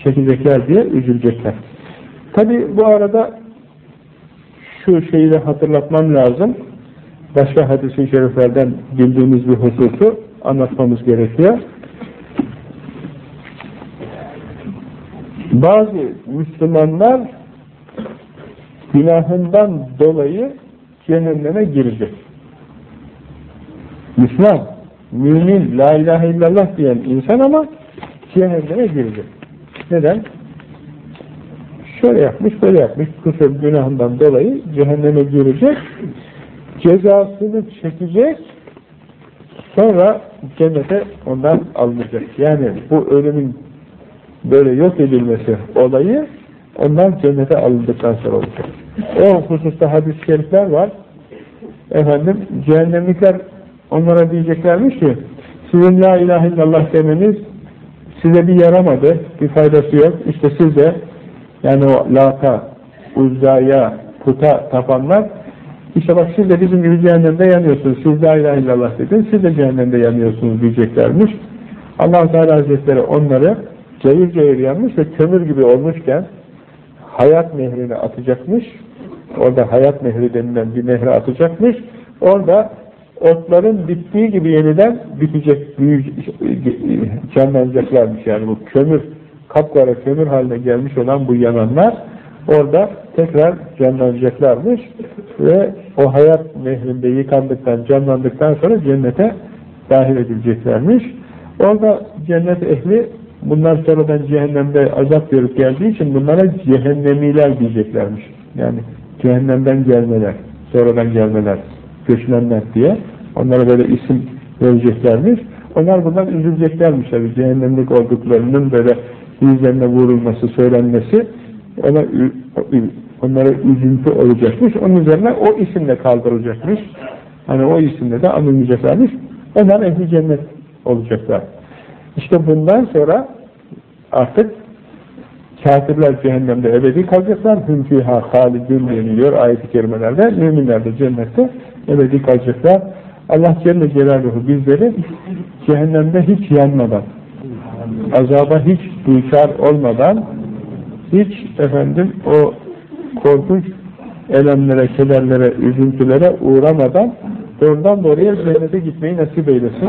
çekecekler diye üzülecekler. Tabi bu arada şu şeyi de hatırlatmam lazım. Başka hadis-i şeriflerden bildiğimiz bir hususu anlatmamız gerekiyor. Bazı Müslümanlar günahından dolayı cehenneme girecek. Müslüman, mümin, la ilahe illallah diyen insan ama cehenneme girecek. Neden? Şöyle yapmış, böyle yapmış, kusur günahından dolayı cehenneme girecek, cezasını çekecek, sonra cennete ondan alınacak. Yani bu ölümün böyle yok edilmesi olayı ondan cennete alındıktan sonra olacak. O hususta hadis-i şerifler var. Efendim, cehennemlikler onlara diyeceklermiş ki sizin la ilahe illallah demeniz size bir yaramadı, bir faydası yok. İşte siz de yani o lata, uzzaya, puta tapanlar işte bak siz de bizim gibi cehennemde yanıyorsunuz. Siz la ilahe illallah dediniz, siz de cehennemde yanıyorsunuz diyeceklermiş. allah Teala Hazretleri onları cayır cayır yanmış ve kömür gibi olmuşken hayat nehrini atacakmış. Orada hayat nehri denilen bir nehre atacakmış. Orada otların bittiği gibi yeniden bitecek, büyüyecek, canlanacaklarmış. Yani bu kömür, kapkara kömür haline gelmiş olan bu yananlar orada tekrar canlanacaklarmış ve o hayat nehrinde yıkandıktan, canlandıktan sonra cennete dahil edileceklermiş. Orada cennet ehli bunlar sonradan cehennemde azap görüp geldiği için bunlara cehennemiler diyeceklermiş. Yani cehennemden gelmeler, sonradan gelmeler, göçmenler diye. Onlara böyle isim vereceklermiş. Onlar bundan üzüleceklermiş tabi. Cehennemlik olduklarının böyle yüzlerine vurulması, söylenmesi ona onlara üzüntü olacakmış. Onun üzerine o isimle kaldırılacakmış. Hani o isimle de anılmayacaklarmış. Onlar ehli cennet olacaklar. İşte bundan sonra artık kafirler cehennemde ebedi kalacaklar. Hümfiha halidün deniliyor ayet-i kerimelerde. Müminler de cennette ebedi kalacaklar. Allah Celle Celaluhu bizleri cehennemde hiç yanmadan, azaba hiç duçar olmadan, hiç efendim o korkunç elemlere, kederlere, üzüntülere uğramadan doğrudan doğruya cennete gitmeyi nasip eylesin.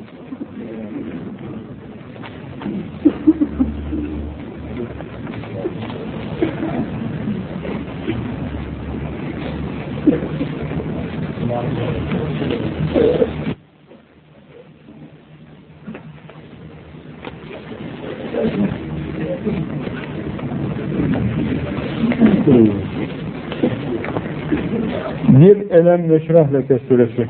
Bir elem neşrah leke suresi.